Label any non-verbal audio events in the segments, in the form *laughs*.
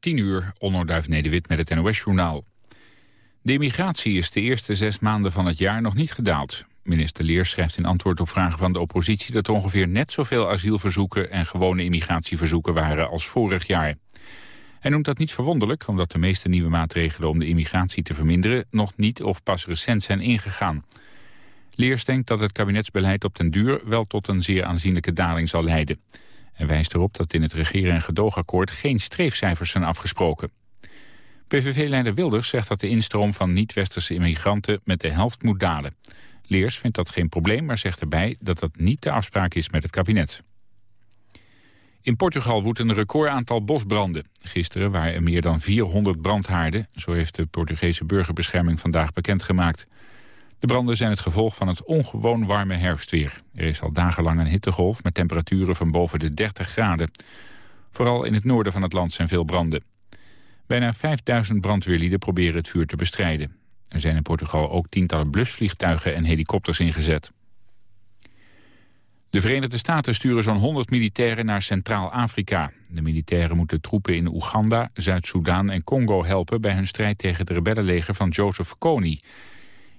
10 uur, Onnoordhuif Nederwit met het NOS-journaal. De immigratie is de eerste zes maanden van het jaar nog niet gedaald. Minister Leers schrijft in antwoord op vragen van de oppositie... dat er ongeveer net zoveel asielverzoeken en gewone immigratieverzoeken waren als vorig jaar. Hij noemt dat niet verwonderlijk, omdat de meeste nieuwe maatregelen om de immigratie te verminderen nog niet of pas recent zijn ingegaan. Leers denkt dat het kabinetsbeleid op den duur wel tot een zeer aanzienlijke daling zal leiden. Hij wijst erop dat in het regeren- en gedoogakkoord geen streefcijfers zijn afgesproken. PVV-leider Wilders zegt dat de instroom van niet-westerse immigranten met de helft moet dalen. Leers vindt dat geen probleem, maar zegt erbij dat dat niet de afspraak is met het kabinet. In Portugal woedt een recordaantal bosbranden. Gisteren waren er meer dan 400 brandhaarden, zo heeft de Portugese burgerbescherming vandaag bekendgemaakt. De branden zijn het gevolg van het ongewoon warme herfstweer. Er is al dagenlang een hittegolf met temperaturen van boven de 30 graden. Vooral in het noorden van het land zijn veel branden. Bijna 5000 brandweerlieden proberen het vuur te bestrijden. Er zijn in Portugal ook tientallen blusvliegtuigen en helikopters ingezet. De Verenigde Staten sturen zo'n 100 militairen naar Centraal-Afrika. De militairen moeten troepen in Oeganda, Zuid-Soedan en Congo helpen... bij hun strijd tegen het rebellenleger van Joseph Kony.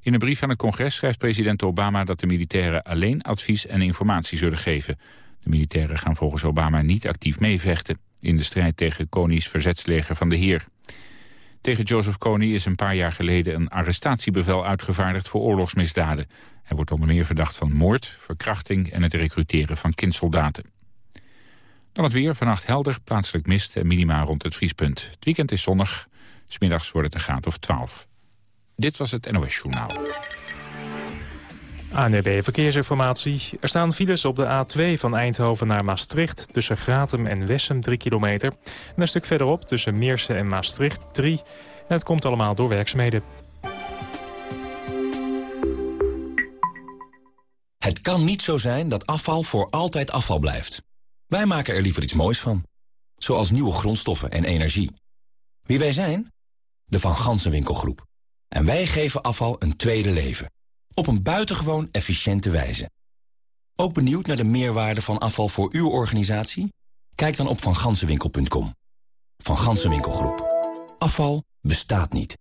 In een brief aan het congres schrijft president Obama dat de militairen alleen advies en informatie zullen geven. De militairen gaan volgens Obama niet actief meevechten in de strijd tegen Kony's verzetsleger van de Heer. Tegen Joseph Kony is een paar jaar geleden een arrestatiebevel uitgevaardigd voor oorlogsmisdaden. Hij wordt onder meer verdacht van moord, verkrachting en het recruteren van kindsoldaten. Dan het weer, vannacht helder, plaatselijk mist en minima rond het vriespunt. Het weekend is zonnig, smiddags wordt het een graad of 12. Dit was het NOS Journaal. ANB Verkeersinformatie. Er staan files op de A2 van Eindhoven naar Maastricht... tussen Gratum en Wessem 3 kilometer. En een stuk verderop tussen Meersen en Maastricht 3. En het komt allemaal door werkzaamheden. Het kan niet zo zijn dat afval voor altijd afval blijft. Wij maken er liever iets moois van. Zoals nieuwe grondstoffen en energie. Wie wij zijn? De Van Gansenwinkelgroep. En wij geven afval een tweede leven. Op een buitengewoon efficiënte wijze. Ook benieuwd naar de meerwaarde van afval voor uw organisatie? Kijk dan op vangansenwinkel.com. Van Gansenwinkelgroep. Afval bestaat niet.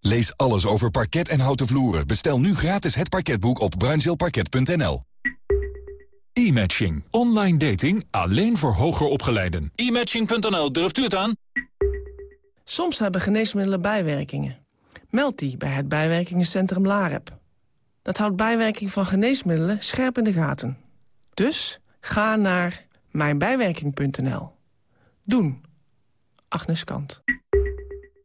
Lees alles over parket en houten vloeren. Bestel nu gratis het parketboek op bruinzeelparket.nl. E-matching. Online dating alleen voor hoger opgeleiden. E-matching.nl, durft u het aan? Soms hebben geneesmiddelen bijwerkingen. Meld die bij het bijwerkingencentrum LAREP. Dat houdt bijwerking van geneesmiddelen scherp in de gaten. Dus ga naar mijnbijwerking.nl. Doen. Agnes Kant.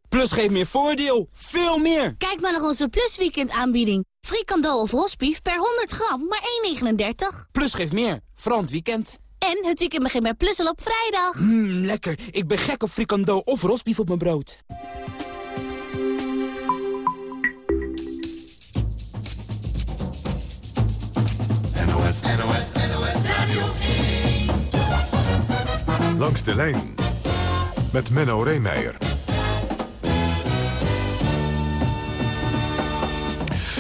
Plus geeft meer voordeel. Veel meer. Kijk maar naar onze Plus Weekend aanbieding. Frikandel of rosbief per 100 gram, maar 1,39. Plus geeft meer. Vooral weekend. En het weekend begint met Plus al op vrijdag. Mmm, lekker. Ik ben gek op frikandel of rosbief op mijn brood. NOS, NOS, Radio 1. Langs de lijn met Menno Reemeijer.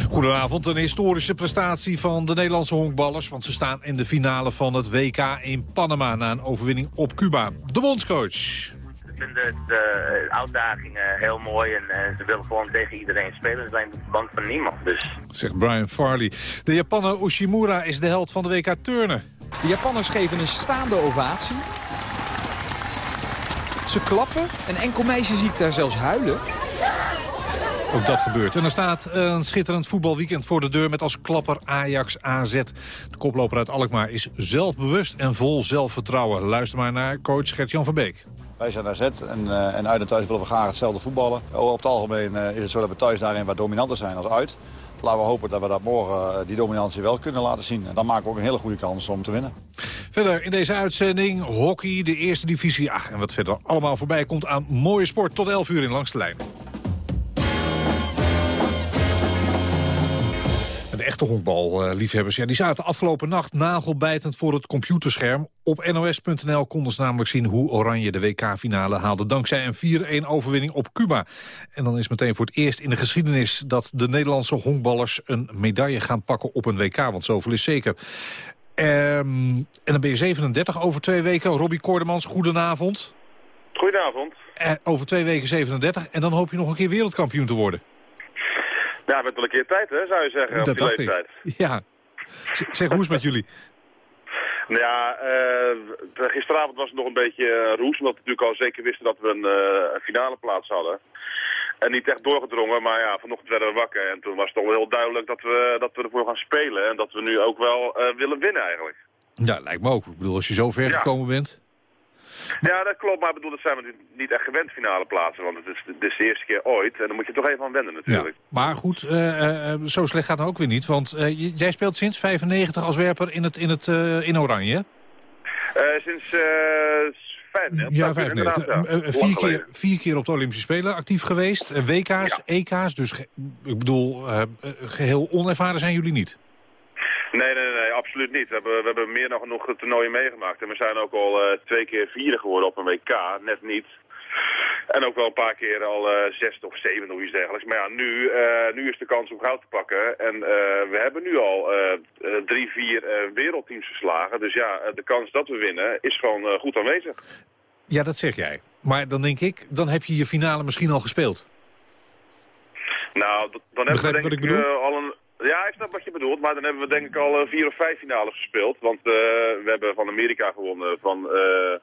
Goedenavond, een historische prestatie van de Nederlandse honkballers... want ze staan in de finale van het WK in Panama... na een overwinning op Cuba. De bondscoach. Ze vinden de uitdagingen heel mooi en uh, ze willen gewoon tegen iedereen spelen. Ze zijn bang van niemand, dus... Zegt Brian Farley. De Japaner Ushimura is de held van de WK Turnen. De Japanners geven een staande ovatie. Ze klappen. Een enkel meisje zie ik daar zelfs huilen. Ook dat gebeurt. En er staat een schitterend voetbalweekend voor de deur met als klapper Ajax AZ. De koploper uit Alkmaar is zelfbewust en vol zelfvertrouwen. Luister maar naar coach Gert-Jan van Beek. Wij zijn AZ en, uh, en uit en thuis willen we graag hetzelfde voetballen. Op het algemeen uh, is het zo dat we thuis daarin wat dominanter zijn als uit. Laten we hopen dat we dat morgen uh, die dominantie wel kunnen laten zien. En dan maken we ook een hele goede kans om te winnen. Verder in deze uitzending hockey, de eerste divisie. Ach, en wat verder allemaal voorbij komt aan mooie sport. Tot 11 uur in Langs de Lijn. De echte honkballiefhebbers ja, die zaten afgelopen nacht nagelbijtend voor het computerscherm. Op nos.nl konden ze namelijk zien hoe Oranje de WK-finale haalde... dankzij een 4-1 overwinning op Cuba. En dan is meteen voor het eerst in de geschiedenis... dat de Nederlandse honkballers een medaille gaan pakken op een WK. Want zoveel is zeker. Um, en dan ben je 37 over twee weken. Robbie Koordemans, goedenavond. Goedenavond. Eh, over twee weken 37 en dan hoop je nog een keer wereldkampioen te worden. Ja, met wel een keer tijd, hè, zou je zeggen, op die leeftijd. ik. Ja. Zeg, hoe is het met jullie? Nou ja, eh, gisteravond was het nog een beetje eh, roes, omdat we natuurlijk al zeker wisten dat we een, eh, een finale plaats hadden. En niet echt doorgedrongen, maar ja, vanochtend werden we wakker. En toen was het toch wel heel duidelijk dat we, dat we ervoor gaan spelen. En dat we nu ook wel willen winnen eigenlijk. Ja, lijkt me ook. Ik bedoel, als je zo ver Ja. gekomen bent. Ja, dat klopt. Maar ik bedoel, dat zijn we niet echt gewend finale plaatsen. Want het is, het is de eerste keer ooit. En dan moet je toch even aan wennen Ja. natuurlijk. Maar goed, eh, eh, zo slecht gaat het ook weer niet. Want eh, jij speelt sinds 95 als werper in, het, in, het, in Oranje, sinds eh 95. Ja, inderdaad, 95. ja. Lang vier, keer, vier keer op de Olympische Spelen actief geweest. WK's, EK's. Dus ik bedoel, eh, eh, geheel onervaren zijn jullie niet. Nee, nee, nee, absoluut niet. We hebben, we hebben meer dan genoeg toernooien meegemaakt. En we zijn ook al eh, twee keer vierde geworden op een WK, net niet. En ook wel een paar keer al eh zesde of zevende of iets dergelijks. Maar ja, nu, eh, nu is de kans om goud te pakken. En we hebben nu al drie, vier wereldteams verslagen. Dus ja, de kans dat we winnen is gewoon goed aanwezig. Ja, dat zeg jij. Maar dan denk ik, dan heb je je finale misschien al gespeeld. Nou, dan hebben we je denk wat ik ik al een... Ja, ik snap wat je bedoelt, maar dan hebben we denk ik al eh, vier of vijf finales gespeeld. Want eh, we hebben van Amerika gewonnen, van, eh,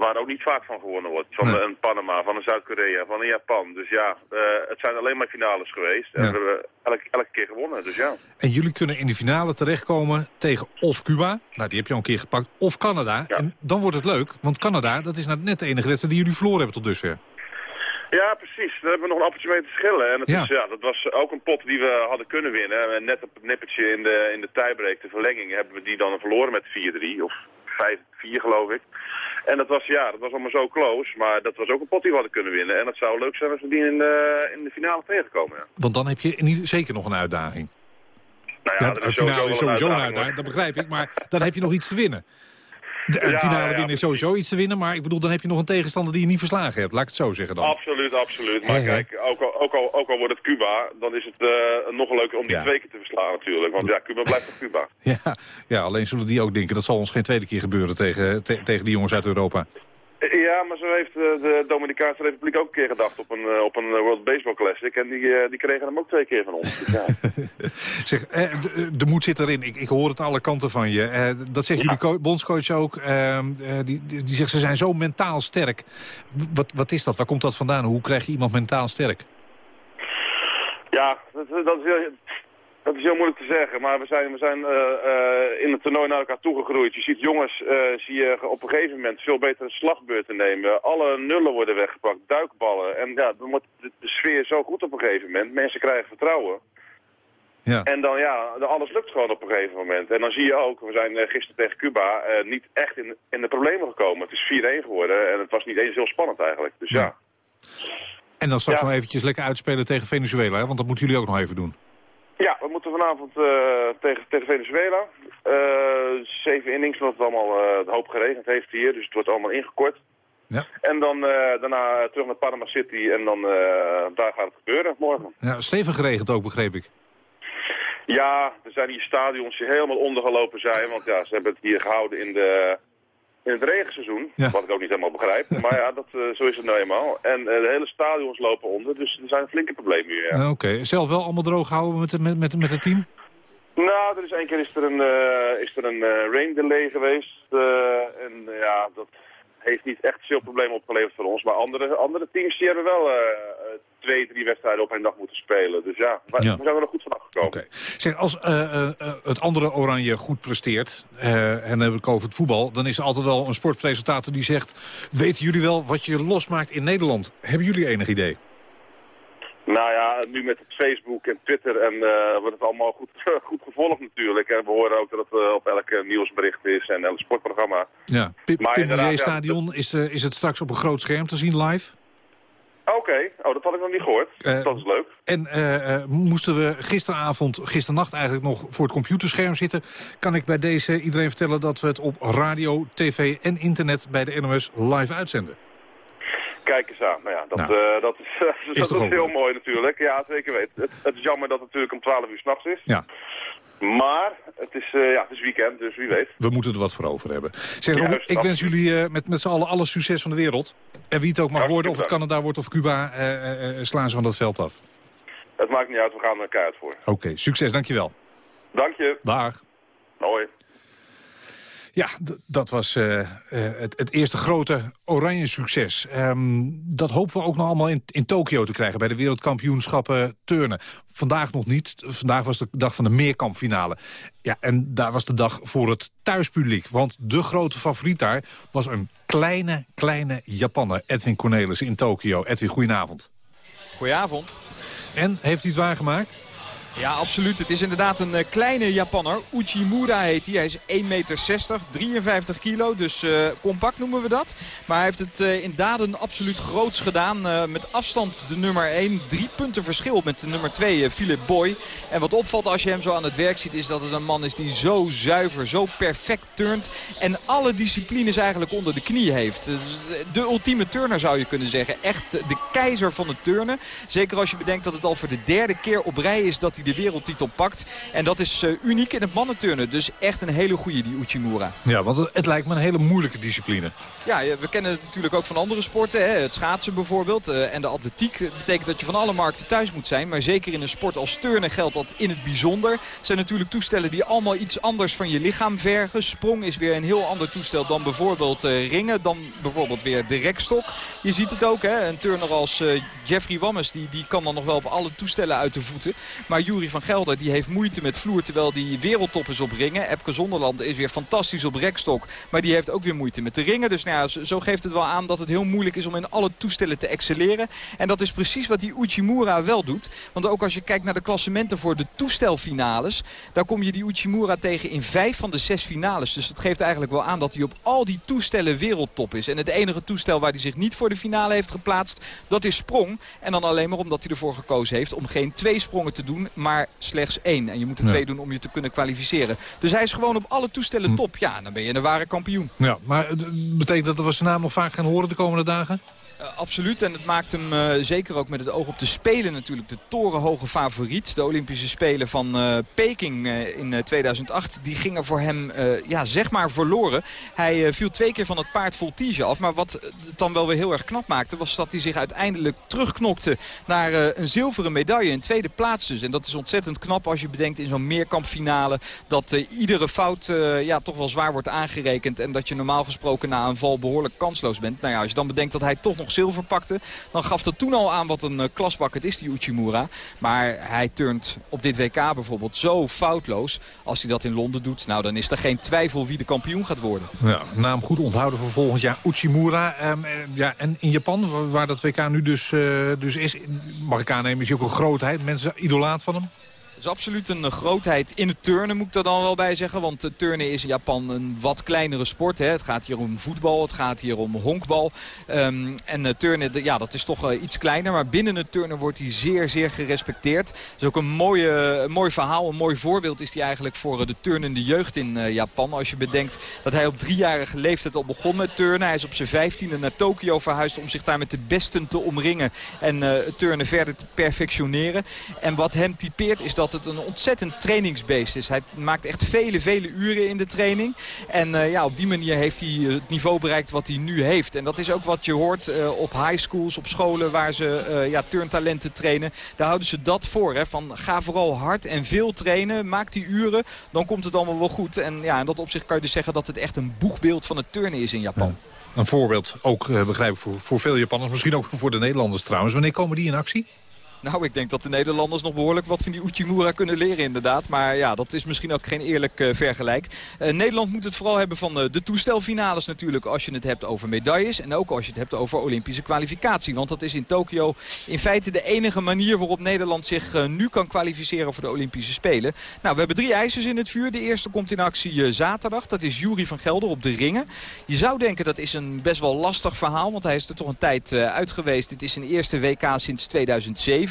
waar ook niet vaak van gewonnen wordt. Van Nee. een Panama, van een Zuid-Korea, van een Japan. Dus ja, het zijn alleen maar finales geweest. En we hebben elke, elke keer gewonnen, dus ja. En jullie kunnen in de finale terechtkomen tegen of Cuba. Nou, die heb je al een keer gepakt. Of Canada. En dan wordt het leuk. Want Canada, dat is nou net de enige wedstrijd die jullie verloren hebben tot dusver. Ja, precies. Daar hebben we nog een appeltje mee te schillen. En het Ja. Is, ja, dat was ook een pot die we hadden kunnen winnen. En net op het nippertje in de, in de tiebreak, de verlenging, hebben we die dan verloren met 4-3. Of 5-4 geloof ik. En dat was, ja, dat was allemaal zo close. Maar dat was ook een pot die we hadden kunnen winnen. En het zou leuk zijn als we die in de, in de finale tegenkomen. Ja. Want dan heb je in- zeker nog een uitdaging. Nou ja, dat is finale is sowieso een uitdaging, dat begrijp ik. Maar dan heb je nog iets te winnen. Een Ja, finale winnen is sowieso iets te winnen. Maar ik bedoel, dan heb je nog een tegenstander die je niet verslagen hebt. Laat ik het zo zeggen dan. Absoluut, absoluut. Maar kijk, ook al, ook, al, ook al wordt het Cuba, dan is het eh, nog leuker om die twee keer te verslaan natuurlijk. Want ja, Cuba blijft toch Cuba. *laughs* Ja, ja, alleen zullen die ook denken, dat zal ons geen tweede keer gebeuren tegen, te- tegen die jongens uit Europa. Ja, maar zo heeft eh, de Dominicaanse Republiek ook een keer gedacht op een, eh, op een eh, World Baseball Classic. En die, die kregen hem ook twee keer van ons. Dus ja. *laughs* Zeg, de, moed zit erin. Ik, ik hoor het aan alle kanten van je. Dat zegt jullie co- bondscoach ook. Ehm, eh, die, die, die zegt, ze zijn zo mentaal sterk. Wat, wat is dat? Waar komt dat vandaan? Hoe krijg je iemand mentaal sterk? Ja, dat, dat, is heel, dat is heel moeilijk te zeggen. Maar we zijn, we zijn eh, eh, in het toernooi naar elkaar toegegroeid. Je ziet jongens eh, zie je op een gegeven moment veel beter een slagbeurten nemen. Alle nullen worden weggepakt, duikballen. En ja, dan wordt de, de sfeer zo goed op een gegeven moment. Mensen krijgen vertrouwen. Ja. En dan ja, alles lukt gewoon op een gegeven moment. En dan zie je ook, we zijn gisteren tegen Cuba niet echt in, in de problemen gekomen. Het is 4-1 geworden en het was niet eens heel spannend eigenlijk. Dus ja. En dan straks Ja. nog eventjes lekker uitspelen tegen Venezuela. Hè? Want dat moeten jullie ook nog even doen. Ja, we moeten vanavond eh, tegen, tegen Venezuela. Eh, zeven innings, omdat het allemaal een hoop geregend heeft hier. Dus het wordt allemaal ingekort. Ja. En dan daarna terug naar Panama City en dan daar gaat het gebeuren morgen. Ja, stevig geregend ook, begreep ik. Ja, er zijn hier stadions die helemaal ondergelopen zijn. Want ja, ze hebben het hier gehouden in, de, in het regenseizoen. Ja. Wat ik ook niet helemaal begrijp. *laughs* Maar ja, dat, eh, zo is het nou eenmaal. En eh, de hele stadions lopen onder. Dus er zijn flinke problemen hier. Ja. Eh, Oké, zelf wel allemaal droog houden met, met, met, met het team? Nou, er is één keer is er een, is er een rain delay geweest. en ja, dat heeft niet echt veel problemen opgeleverd voor ons. Maar andere, andere teams die hebben wel eh, eh, twee, drie wedstrijden op één dag moeten spelen. Dus ja, wij- Ja. we zijn er nog goed vanaf gekomen. Zeg, als eh, het andere Oranje goed presteert, en dan heb ik over het voetbal... dan is er altijd wel een sportpresentator die zegt... weten jullie wel wat je losmaakt in Nederland? Hebben jullie enig idee? Nou ja, nu met het Facebook en Twitter en eh, wordt het allemaal goed, *laughs* goed gevolgd natuurlijk. En we horen ook dat het eh, op elk eh, nieuwsbericht is en elk sportprogramma. Ja. Pip, Maar Pim ja, Stadion, is, is het straks op een groot scherm te zien live? Oké, oh, dat had ik nog niet gehoord. Eh, dat is leuk. En moesten we gisteravond, gisternacht eigenlijk nog voor het computerscherm zitten... kan ik bij deze iedereen vertellen dat we het op radio, tv en internet bij de NOS live uitzenden. Kijk eens aan. Nou ja, dat, Nou, eh, dat is, *laughs* dat is heel mooi natuurlijk. Ja, zeker weten. Het, het is jammer dat het natuurlijk om 12 uur s'nachts is. Ja. Maar het is, uh, ja, het is weekend, dus wie weet. We moeten er wat voor over hebben. Zeg, ik wens jullie uh, met, met z'n allen alle succes van de wereld. En wie het ook mag worden, of het Canada wordt of Cuba, slaan ze van dat veld af. Het maakt niet uit, we gaan er keihard voor. Oké, okay, succes, dankjewel. Dank je. Dag. Hoi. Ja, dat was uh, uh, het, het, eerste grote oranje succes. Um, dat hopen we ook nog allemaal in, in Tokio te krijgen... bij de wereldkampioenschappen turnen. Vandaag nog niet. Vandaag was de dag van de meerkampfinale. Ja, en daar was de dag voor het thuispubliek. Want de grote favoriet daar was een kleine, kleine Japanner. Edwin Cornelis in Tokio. Edwin, goedenavond. Goedenavond. En, heeft hij het waargemaakt? Ja, absoluut. Het is inderdaad een uh, kleine Japanner. Uchimura heet hij. Hij is 1,60 meter, 53 kilo. Dus uh, compact noemen we dat. Maar hij heeft het uh, in daden absoluut groots gedaan. met afstand de nummer 1. Drie punten verschil met de nummer 2, Philip Boy. En wat opvalt als je hem zo aan het werk ziet... is dat het een man is die zo zuiver, zo perfect turnt. En alle disciplines eigenlijk onder de knie heeft. De ultieme turner zou je kunnen zeggen. Echt de keizer van het turnen. Zeker als je bedenkt dat het al voor de derde keer op rij is... dat hij de wereldtitel pakt. En dat is uh, uniek in het mannenturnen. Dus echt een hele goede die Uchimura. Ja, want het, lijkt me een hele moeilijke discipline. Ja, we kennen het natuurlijk ook van andere sporten. Hè. Het schaatsen bijvoorbeeld uh, en de atletiek. Dat betekent dat je van alle markten thuis moet zijn. Maar zeker in een sport als turnen geldt dat in het bijzonder. Het zijn natuurlijk toestellen die allemaal iets anders van je lichaam vergen. Sprong is weer een heel ander toestel dan bijvoorbeeld uh, ringen. Dan bijvoorbeeld weer de rekstok. Je ziet het ook, hè. een turner als Jeffrey Wammes die, die kan dan nog wel op alle toestellen uit de voeten. Maar Jury van Gelder die heeft moeite met vloer terwijl die wereldtop is op ringen. Epke Zonderland is weer fantastisch op rekstok. Maar die heeft ook weer moeite met de ringen. Dus nou zo geeft het wel aan dat het heel moeilijk is om in alle toestellen te excelleren. En dat is precies wat die Uchimura wel doet. Want ook als je kijkt naar de klassementen voor de toestelfinales. Daar kom je die Uchimura tegen in vijf van de zes finales. Dus dat geeft eigenlijk wel aan dat hij op al die toestellen wereldtop is. En het enige toestel waar hij zich niet voor de finale heeft geplaatst, dat is sprong. En dan alleen maar omdat hij ervoor gekozen heeft om geen twee sprongen te doen, maar slechts één. En je moet er twee doen om je te kunnen kwalificeren. Dus hij is gewoon op alle toestellen hm. top. Ja, dan ben je een ware kampioen. Ja, maar betekent dat we zijn naam nog vaak gaan horen de komende dagen? Uh, absoluut. En het maakt hem uh, zeker ook met het oog op de Spelen natuurlijk de torenhoge favoriet. De Olympische Spelen van uh, Peking in 2008. Die gingen voor hem ja, zeg maar verloren. Hij viel twee keer van het paard Voltige af. Maar wat het dan wel weer heel erg knap maakte... was dat hij zich uiteindelijk terugknokte naar een zilveren medaille. Een tweede plaats dus. En dat is ontzettend knap als je bedenkt in zo'n meerkampfinale... dat iedere fout ja, toch wel zwaar wordt aangerekend. En dat je normaal gesproken na een val behoorlijk kansloos bent. Nou ja, als je dan bedenkt dat hij toch nog zilver pakte. Dan gaf dat toen al aan wat een uh, klasbak het is, die Uchimura. Maar hij turnt op dit WK bijvoorbeeld zo foutloos. Als hij dat in Londen doet, nou dan is er geen twijfel wie de kampioen gaat worden. Ja, naam goed onthouden voor volgend jaar. Uchimura. Um, ja, en in Japan, waar dat WK nu dus, uh, dus is, mag ik aannemen, is hij ook een grootheid. Mensen idolaat van hem? Is absoluut een grootheid in het turnen, moet ik er dan wel bij zeggen. Want uh, turnen is in Japan een wat kleinere sport. Hè. Het gaat hier om voetbal, het gaat hier om honkbal. Um, en uh, turnen, ja, dat is toch uh, iets kleiner. Maar binnen het turnen wordt hij zeer, zeer gerespecteerd. Het is ook een, mooie, mooi verhaal, een mooi voorbeeld is hij eigenlijk voor de turnende jeugd in Japan. Als je bedenkt dat hij op driejarige leeftijd al begon met turnen. Hij is op zijn vijftiende naar Tokio verhuisd om zich daar met de besten te omringen. En het turnen verder te perfectioneren. En wat hem typeert is dat dat het een ontzettend trainingsbeest is. Hij maakt echt vele, vele uren in de training. En uh, ja, op die manier heeft hij het niveau bereikt wat hij nu heeft. En dat is ook wat je hoort uh, op high schools, op scholen waar ze ja, turntalenten trainen. Daar houden ze dat voor. Hè, van ga vooral hard en veel trainen. Maak die uren. Dan komt het allemaal wel goed. En ja, in dat opzicht kan je dus zeggen dat het echt een boegbeeld van het turnen is in Japan. Een voorbeeld, ook begrijp ik, voor, voor veel Japanners. Misschien ook voor de Nederlanders trouwens. Wanneer komen die in actie? Nou, ik denk dat de Nederlanders nog behoorlijk wat van die Uchimura kunnen leren inderdaad. Maar ja, dat is misschien ook geen eerlijk uh, vergelijk. Uh, Nederland moet het vooral hebben van uh, de toestelfinales natuurlijk. Als je het hebt over medailles en ook als je het hebt over Olympische kwalificatie. Want dat is in Tokio in feite de enige manier waarop Nederland zich nu kan kwalificeren voor de Olympische Spelen. Nou, we hebben drie eisers in het vuur. De eerste komt in actie zaterdag. Dat is Jury van Gelder op de ringen. Je zou denken dat is een best wel lastig verhaal. Want hij is er toch een tijd uit geweest. Dit is zijn eerste WK sinds 2007.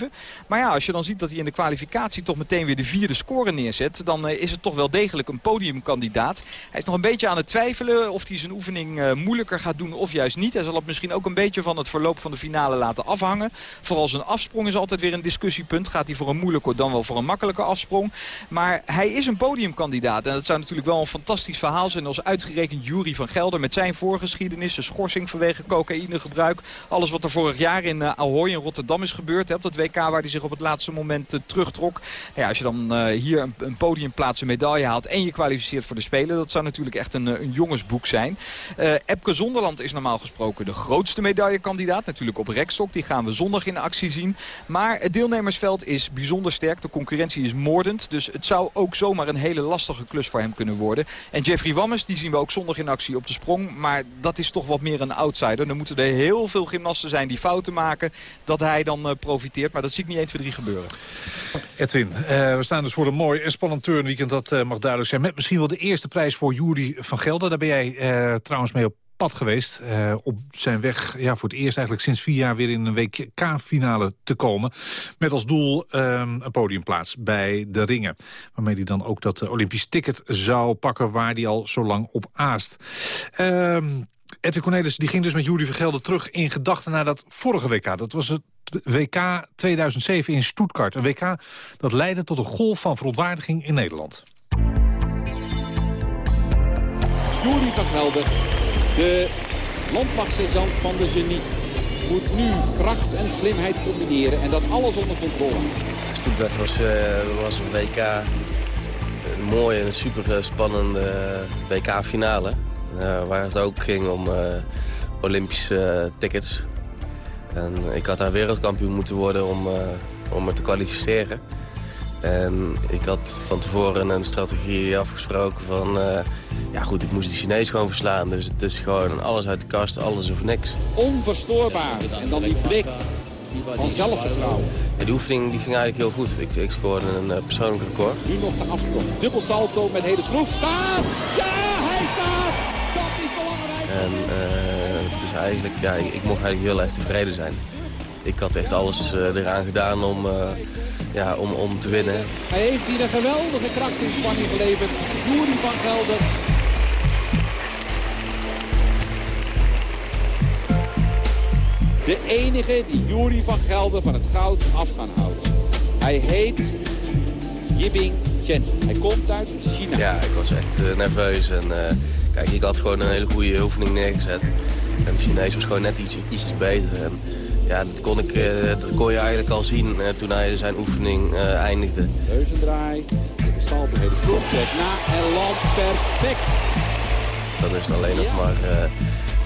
Maar ja, als je dan ziet dat hij in de kwalificatie toch meteen weer de vierde score neerzet... dan is het toch wel degelijk een podiumkandidaat. Hij is nog een beetje aan het twijfelen of hij zijn oefening moeilijker gaat doen of juist niet. Hij zal het misschien ook een beetje van het verloop van de finale laten afhangen. Vooral zijn afsprong is altijd weer een discussiepunt. Gaat hij voor een moeilijke dan wel voor een makkelijke afsprong. Maar hij is een podiumkandidaat. En dat zou natuurlijk wel een fantastisch verhaal zijn als uitgerekend Jury van Gelder... met zijn voorgeschiedenis, zijn schorsing vanwege cocaïnegebruik. Alles wat er vorig jaar in uh, Ahoy in Rotterdam is gebeurd. Hè, op dat WK waar hij zich op het laatste moment uh, terugtrok. Ja, als je dan uh, hier een, een podiumplaats, een medaille haalt... en je kwalificeert voor de Spelen, dat zou natuurlijk echt een, een jongensboek zijn. Epke Zonderland is normaal gesproken de grootste medaillekandidaat. Natuurlijk op rekstok, die gaan we zondag in actie zien. Maar het deelnemersveld is bijzonder sterk. De concurrentie is moordend. Dus het zou ook zomaar een hele lastige klus voor hem kunnen worden. En Jeffrey Wammes, die zien we ook zondag in actie op de sprong. Maar dat is toch wat meer een outsider. Dan moeten er heel veel gymnasten zijn die fouten maken. Dat hij dan profiteert. Maar dat zie ik niet 1, 2, 3 gebeuren. Edwin, uh, we staan dus voor een mooi en spannend turnweekend. Dat uh, mag duidelijk zijn. Met misschien wel de eerste prijs voor Jury van Gelder. Daar ben jij trouwens mee op pad geweest. Uh, op zijn weg ja, voor het eerst eigenlijk sinds vier jaar weer in een WK-finale te komen. Met als doel um, een podiumplaats bij de ringen. Waarmee hij dan ook dat Olympisch ticket zou pakken waar hij al zo lang op aast. Um, Edwin Cornelis die ging dus met Jury Vergelder terug in gedachten naar dat vorige WK. Dat was het WK 2007 in Stuttgart. Een WK dat leidde tot een golf van verontwaardiging in Nederland. Jury Vergelder de landmachtsergeant van de genie moet nu kracht en slimheid combineren en dat alles onder controle. Stuttgart was, uh, was een WK, een mooie en super spannende WK-finale. Uh, waar het ook ging om uh, Olympische tickets. En ik had daar wereldkampioen moeten worden om, om me te kwalificeren. En ik had van tevoren een strategie afgesproken van... Uh, ja goed, ik moest de Chinees gewoon verslaan. Dus het is gewoon alles uit de kast, alles of niks. Onverstoorbaar. En dan die blik van zelfvertrouwen. Ja, die oefening die ging eigenlijk heel goed. Ik, ik scoorde een persoonlijk record. Nu nog de afstand. Dubbel salto met hele schroef. Staan! Ja, En uh, dus eigenlijk, ja, ik mocht eigenlijk heel erg tevreden zijn. Ik had echt alles eraan gedaan om ja, om, om te winnen. Hij heeft hier een geweldige krachtsinspanning geleverd. Jury van Gelder. De enige die Jury van Gelder van het goud af kan houden. Hij heet Yibing Chen. Hij komt uit China. Ja, ik was echt uh, nerveus. En, uh, kijk, ik had gewoon een hele goede oefening neergezet. En de Chinees was gewoon net iets, iets beter. En, ja, dat kon, ik, uh, dat kon je eigenlijk al zien uh, toen hij zijn oefening uh, eindigde. Reuzendraai, de salto, hele sproeftrek na en land perfect. Dat is alleen nog maar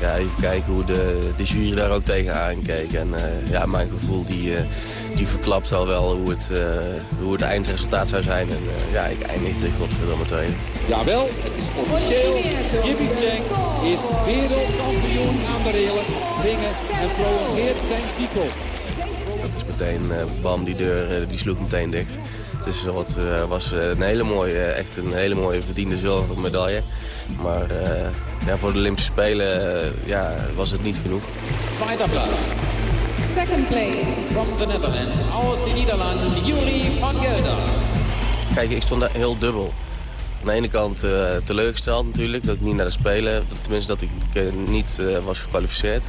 ja, even kijken hoe de, de jury daar ook tegenaan keek. En ja, mijn gevoel die, die verklapt al wel hoe het, hoe het eindresultaat zou zijn. En ja, ik eindigde godverdomme tweede. Jawel, het is officieel. Jimmy Cheng is wereldkampioen aan de relen, ringen en prolongeert zijn titel. Dat is meteen, uh, bam, die deur uh, die sloeg meteen dicht. Dus dat uh, was een hele mooie, echt een hele mooie verdiende zilveren medaille. Maar ja, voor de Olympische Spelen ja, was het niet genoeg. Tweede plaats. Second place. From the Netherlands. Aus de Nederlanden, Jury van Gelder. Kijk, ik stond daar heel dubbel. Aan de ene kant uh, teleurgesteld natuurlijk, dat ik niet naar de Spelen, dat, tenminste dat ik uh, niet uh, was gekwalificeerd.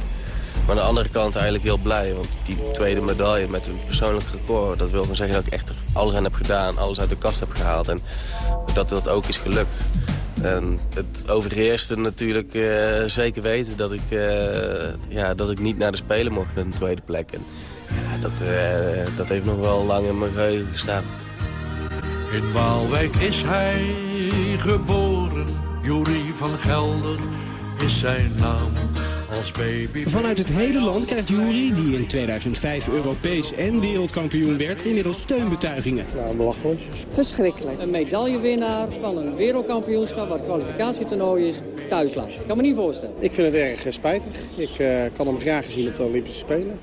Maar aan de andere kant eigenlijk heel blij, want die tweede medaille met een persoonlijk record, dat wil gewoon zeggen dat ik echt alles aan heb gedaan, alles uit de kast heb gehaald en dat dat ook is gelukt. En het overheerste natuurlijk zeker weten dat ik, ja, dat ik niet naar de Spelen mocht met een tweede plek. En, ja, dat, dat heeft nog wel lang in mijn geheugen gestaan. In Waalwijk is hij geboren, Jury van Gelder is zijn naam. Als baby... Vanuit het hele land krijgt Jury, die in 2005 Europees en wereldkampioen werd, inmiddels steunbetuigingen. Ja, belachelijk. Verschrikkelijk. Een medaillewinnaar van een wereldkampioenschap, wat kwalificatietoernooi is, thuis laat. Ik kan me niet voorstellen. Ik vind het erg spijtig. Ik uh, kan hem graag zien op de Olympische Spelen.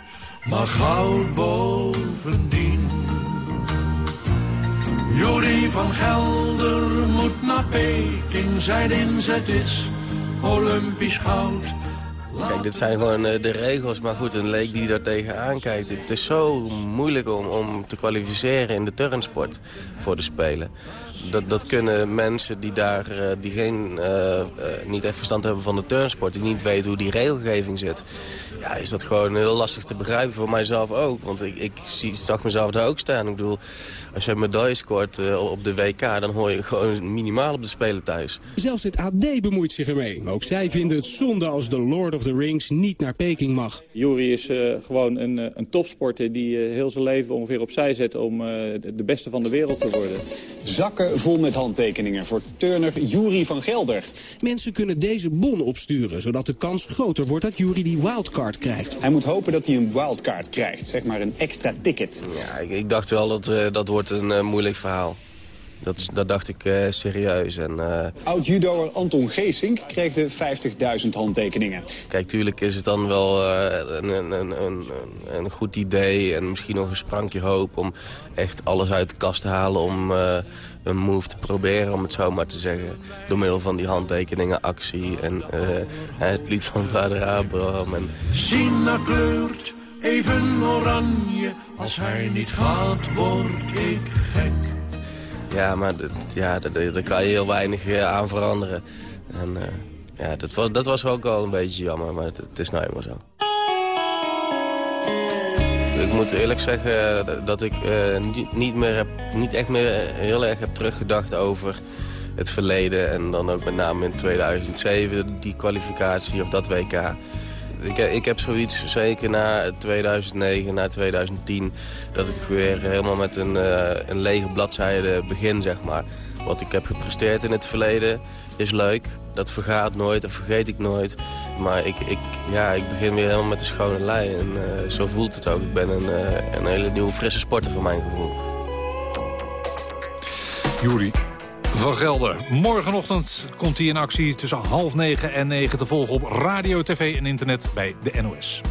Maar goud bovendien Jury van Gelder moet naar Peking, zijn inzet is Olympisch goud. Kijk, dit zijn gewoon uh, de regels. Maar goed, een leek die daar tegenaan kijkt. Het is zo moeilijk om, om te kwalificeren in de turnsport voor de Spelen. Dat, dat kunnen mensen die daar uh, die geen, uh, niet echt verstand hebben van de turnsport... die niet weten hoe die regelgeving zit... ja, is dat gewoon heel lastig te begrijpen voor mijzelf ook. Want ik, ik zie, zag mezelf daar ook staan. Ik bedoel, als je een medaille scoort uh, op de WK... dan hoor je gewoon minimaal op de Spelen thuis. Zelfs het AD bemoeit zich ermee. Ook zij vinden het zonde als de Lord of the Rings niet naar Peking mag. Jury is uh, gewoon een, een topsporter die uh, heel zijn leven ongeveer opzij zet... om de beste van de wereld te worden. Zakken vol met handtekeningen voor turner Jury van Gelder. Mensen kunnen deze bon opsturen... zodat de kans groter wordt dat Jury die wildcard krijgt. Hij moet hopen dat hij een wildcard krijgt. Zeg maar een extra ticket. Ja, ik, ik dacht wel dat dat wordt een uh, moeilijk verhaal. Dat, dat dacht ik uh, serieus. En, uh... Oud-judoer Anton Geesink kreeg de 50.000 handtekeningen. Kijk, tuurlijk is het dan wel een, een, een, een, goed idee... en misschien nog een sprankje hoop om echt alles uit de kast te halen... om een move te proberen, om het zo maar te zeggen. Door middel van die handtekeningen, actie en het lied van vader Abraham. En... Kleurt even oranje. Als hij niet gaat, word ik gek. Ja, maar ja, daar kan je heel weinig uh, aan veranderen. En uh, ja, dat was, dat was ook al een beetje jammer, maar het, is nou eenmaal zo. Ik moet eerlijk zeggen dat ik niet, niet, meer heb, niet echt meer heel erg heb teruggedacht over het verleden. En dan ook met name in 2007, die kwalificatie of dat WK ik, ik heb zoiets zeker na 2009, na 2010... dat ik weer helemaal met een, uh, een lege bladzijde begin, zeg maar. Wat ik heb gepresteerd in het verleden is leuk. Dat vergaat nooit, dat vergeet ik nooit. Maar ik, ik, ja, ik begin weer helemaal met een schone lei. En uh, zo voelt het ook. Ik ben een, uh, een hele nieuwe, frisse sporter voor mijn gevoel. Juri, van Gelder. Morgenochtend komt hij in actie tussen half negen en negen te volgen op radio, tv en internet bij de NOS.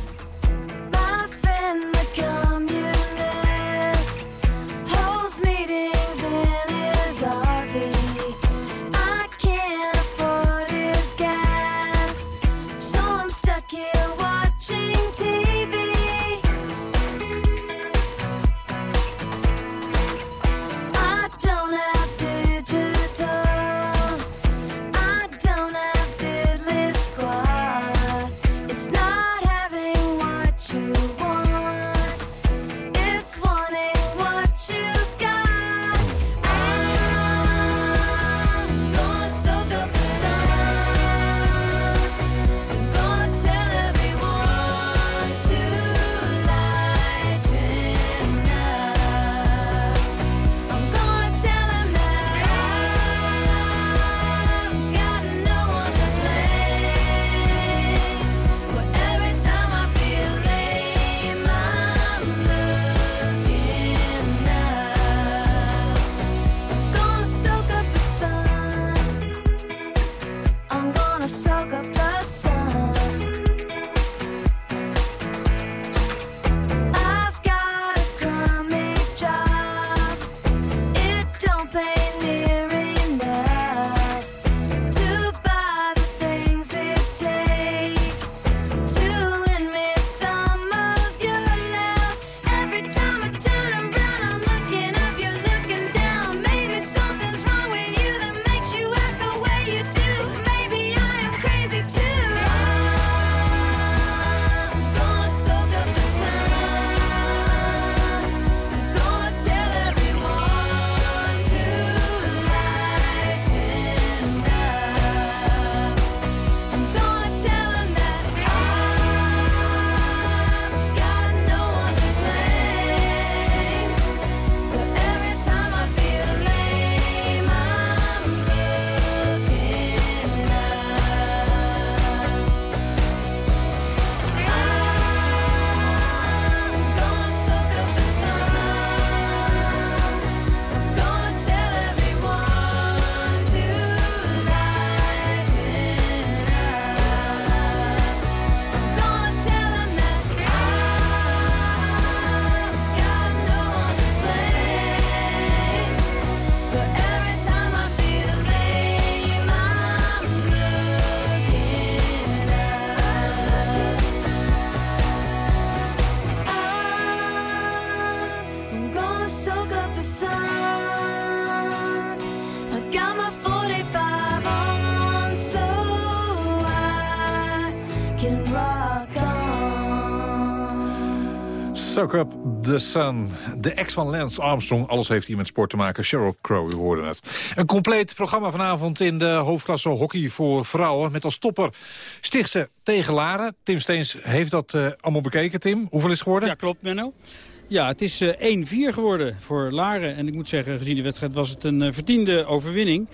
Soak up the sun. De ex van Lance Armstrong. Alles heeft hier met sport te maken. Sheryl Crow, u hoorde het. Een compleet programma vanavond in de hoofdklasse hockey voor vrouwen. Met als topper Stichtse tegen Laren. Tim Steens heeft dat uh, allemaal bekeken, Tim. Hoeveel is geworden? Ja, klopt, Menno. Ja, het is uh, 1-4 geworden voor Laren. En ik moet zeggen, gezien de wedstrijd was het een uh, verdiende overwinning.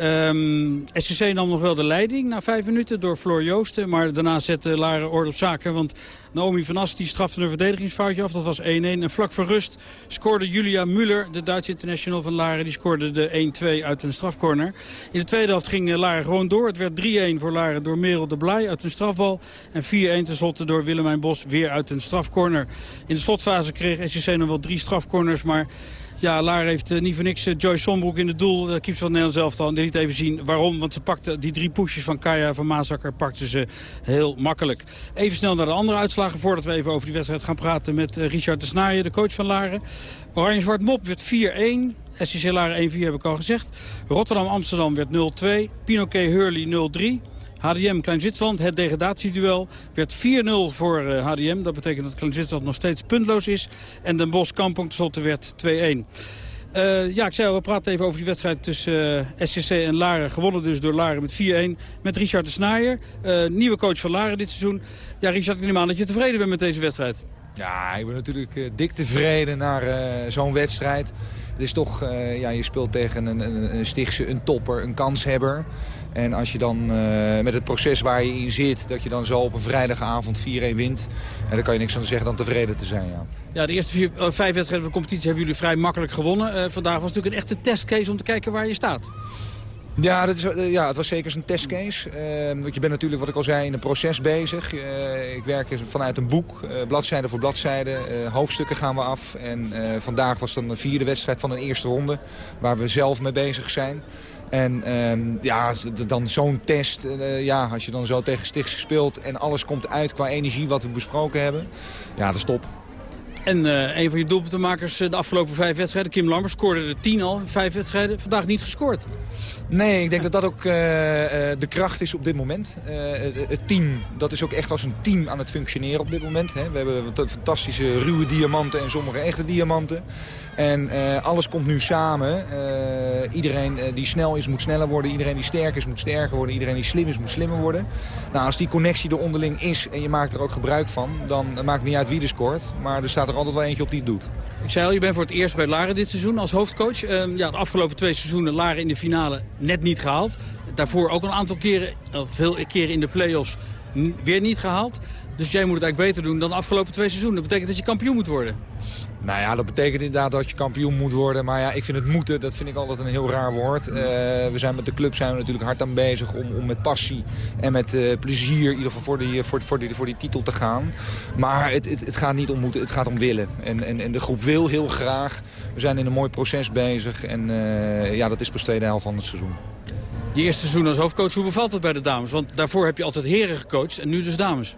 Um, SCC nam nog wel de leiding na vijf minuten door Floor Joosten. Maar daarna zette Laren orde op zaken. Want Naomi van Ast die strafte een verdedigingsfoutje af. Dat was 1-1. En vlak voor rust scoorde Julia Müller, de Duitse international van Laren. Die scoorde de 1-2 uit een strafcorner. In de tweede helft ging Laren gewoon door. Het werd 3-1 voor Laren door Merel de Blij uit een strafbal. En 4-1 tenslotte door Willemijn Bos weer uit een strafcorner. In de slotfase kreeg SCC nog wel drie strafcorners. Maar ja, Laar heeft uh, niet voor niks uh, Joyce Sombroek in het doel. De keeper van het Nederlands elftal. En die liet even zien waarom. Want ze pakte die drie pushes van Kaya van Maasakker pakte ze heel makkelijk. Even snel naar de andere uitslagen. Voordat we even over die wedstrijd gaan praten met uh, Richard de Snaaien, de coach van Laren. Oranje-Zwart Mop werd 4-1. SCC Laren 1-4 heb ik al gezegd. Rotterdam-Amsterdam werd 0-2. Pinoquet Hurley 0-3. HDM Klein-Zwitserland, het degradatieduel, werd 4-0 voor HDM. Dat betekent dat Klein-Zwitserland nog steeds puntloos is. En Den Bosch Kampong tenslotte werd 2-1. Uh, ja, ik zei al, we praten even over die wedstrijd tussen uh, SCC en Laren. Gewonnen dus door Laren met 4-1 met Richard de Snaaier. Nieuwe coach van Laren dit seizoen. Ja, Richard, ik neem aan dat je tevreden bent met deze wedstrijd. Ja, ik ben natuurlijk dik tevreden naar zo'n wedstrijd. Het is toch, ja, je speelt tegen een, een, een stichtse, een topper, een kanshebber. En als je dan uh, met het proces waar je in zit, dat je dan zo op een vrijdagavond 4-1 wint. En dan kan je niks aan zeggen dan tevreden te zijn. Ja, ja de eerste vier, uh, vijf wedstrijden van de competitie hebben jullie vrij makkelijk gewonnen. Uh, vandaag was natuurlijk een echte testcase om te kijken waar je staat. Ja, dat is, ja, het was zeker een testcase. Uh, want je bent natuurlijk, wat ik al zei, in een proces bezig. Uh, ik werk vanuit een boek, uh, bladzijde voor bladzijde. hoofdstukken gaan we af. En vandaag was dan de vierde wedstrijd van een eerste ronde. Waar we zelf mee bezig zijn. En um, ja, dan zo'n test, uh, ja, als je dan zo tegen Stichts speelt en alles komt uit qua energie wat we besproken hebben. Ja, dat is top. En uh, een van je doelpuntenmakers de afgelopen vijf wedstrijden, Kim Lammers, scoorde er tien al, vijf wedstrijden, vandaag niet gescoord. Nee, ik denk dat dat ook uh, de kracht is op dit moment. Het team, dat is ook echt als een team aan het functioneren op dit moment. Hè. We hebben fantastische ruwe diamanten en sommige echte diamanten. En alles komt nu samen. iedereen die snel is, moet sneller worden. Iedereen die sterk is, moet sterker worden. Iedereen die slim is, moet slimmer worden. Nou, als die connectie er onderling is en je maakt er ook gebruik van... dan maakt het niet uit wie er scoort. Maar er staat er altijd wel eentje op die het doet. Ik zei al, je bent voor het eerst bij Laren dit seizoen als hoofdcoach. Uh, ja, de afgelopen twee seizoenen Laren in de finale net niet gehaald. Daarvoor ook een aantal keren, veel keren in de play-offs weer niet gehaald. Dus jij moet het eigenlijk beter doen dan de afgelopen twee seizoenen. Dat betekent dat je kampioen moet worden. Nou ja, dat betekent inderdaad dat je kampioen moet worden. Maar ja, ik vind het moeten, dat vind ik altijd een heel raar woord. Uh, we zijn met de club zijn we natuurlijk hard aan bezig om, om met passie en met uh, plezier in ieder geval voor die, voor, voor, die, voor die titel te gaan. Maar het, het, het gaat niet om moeten, het gaat om willen. En, en, en de groep wil heel graag. We zijn in een mooi proces bezig en uh, ja, dat is pas tweede helft van het seizoen. Je eerste seizoen als hoofdcoach, hoe bevalt het bij de dames? Want daarvoor heb je altijd heren gecoacht en nu dus dames.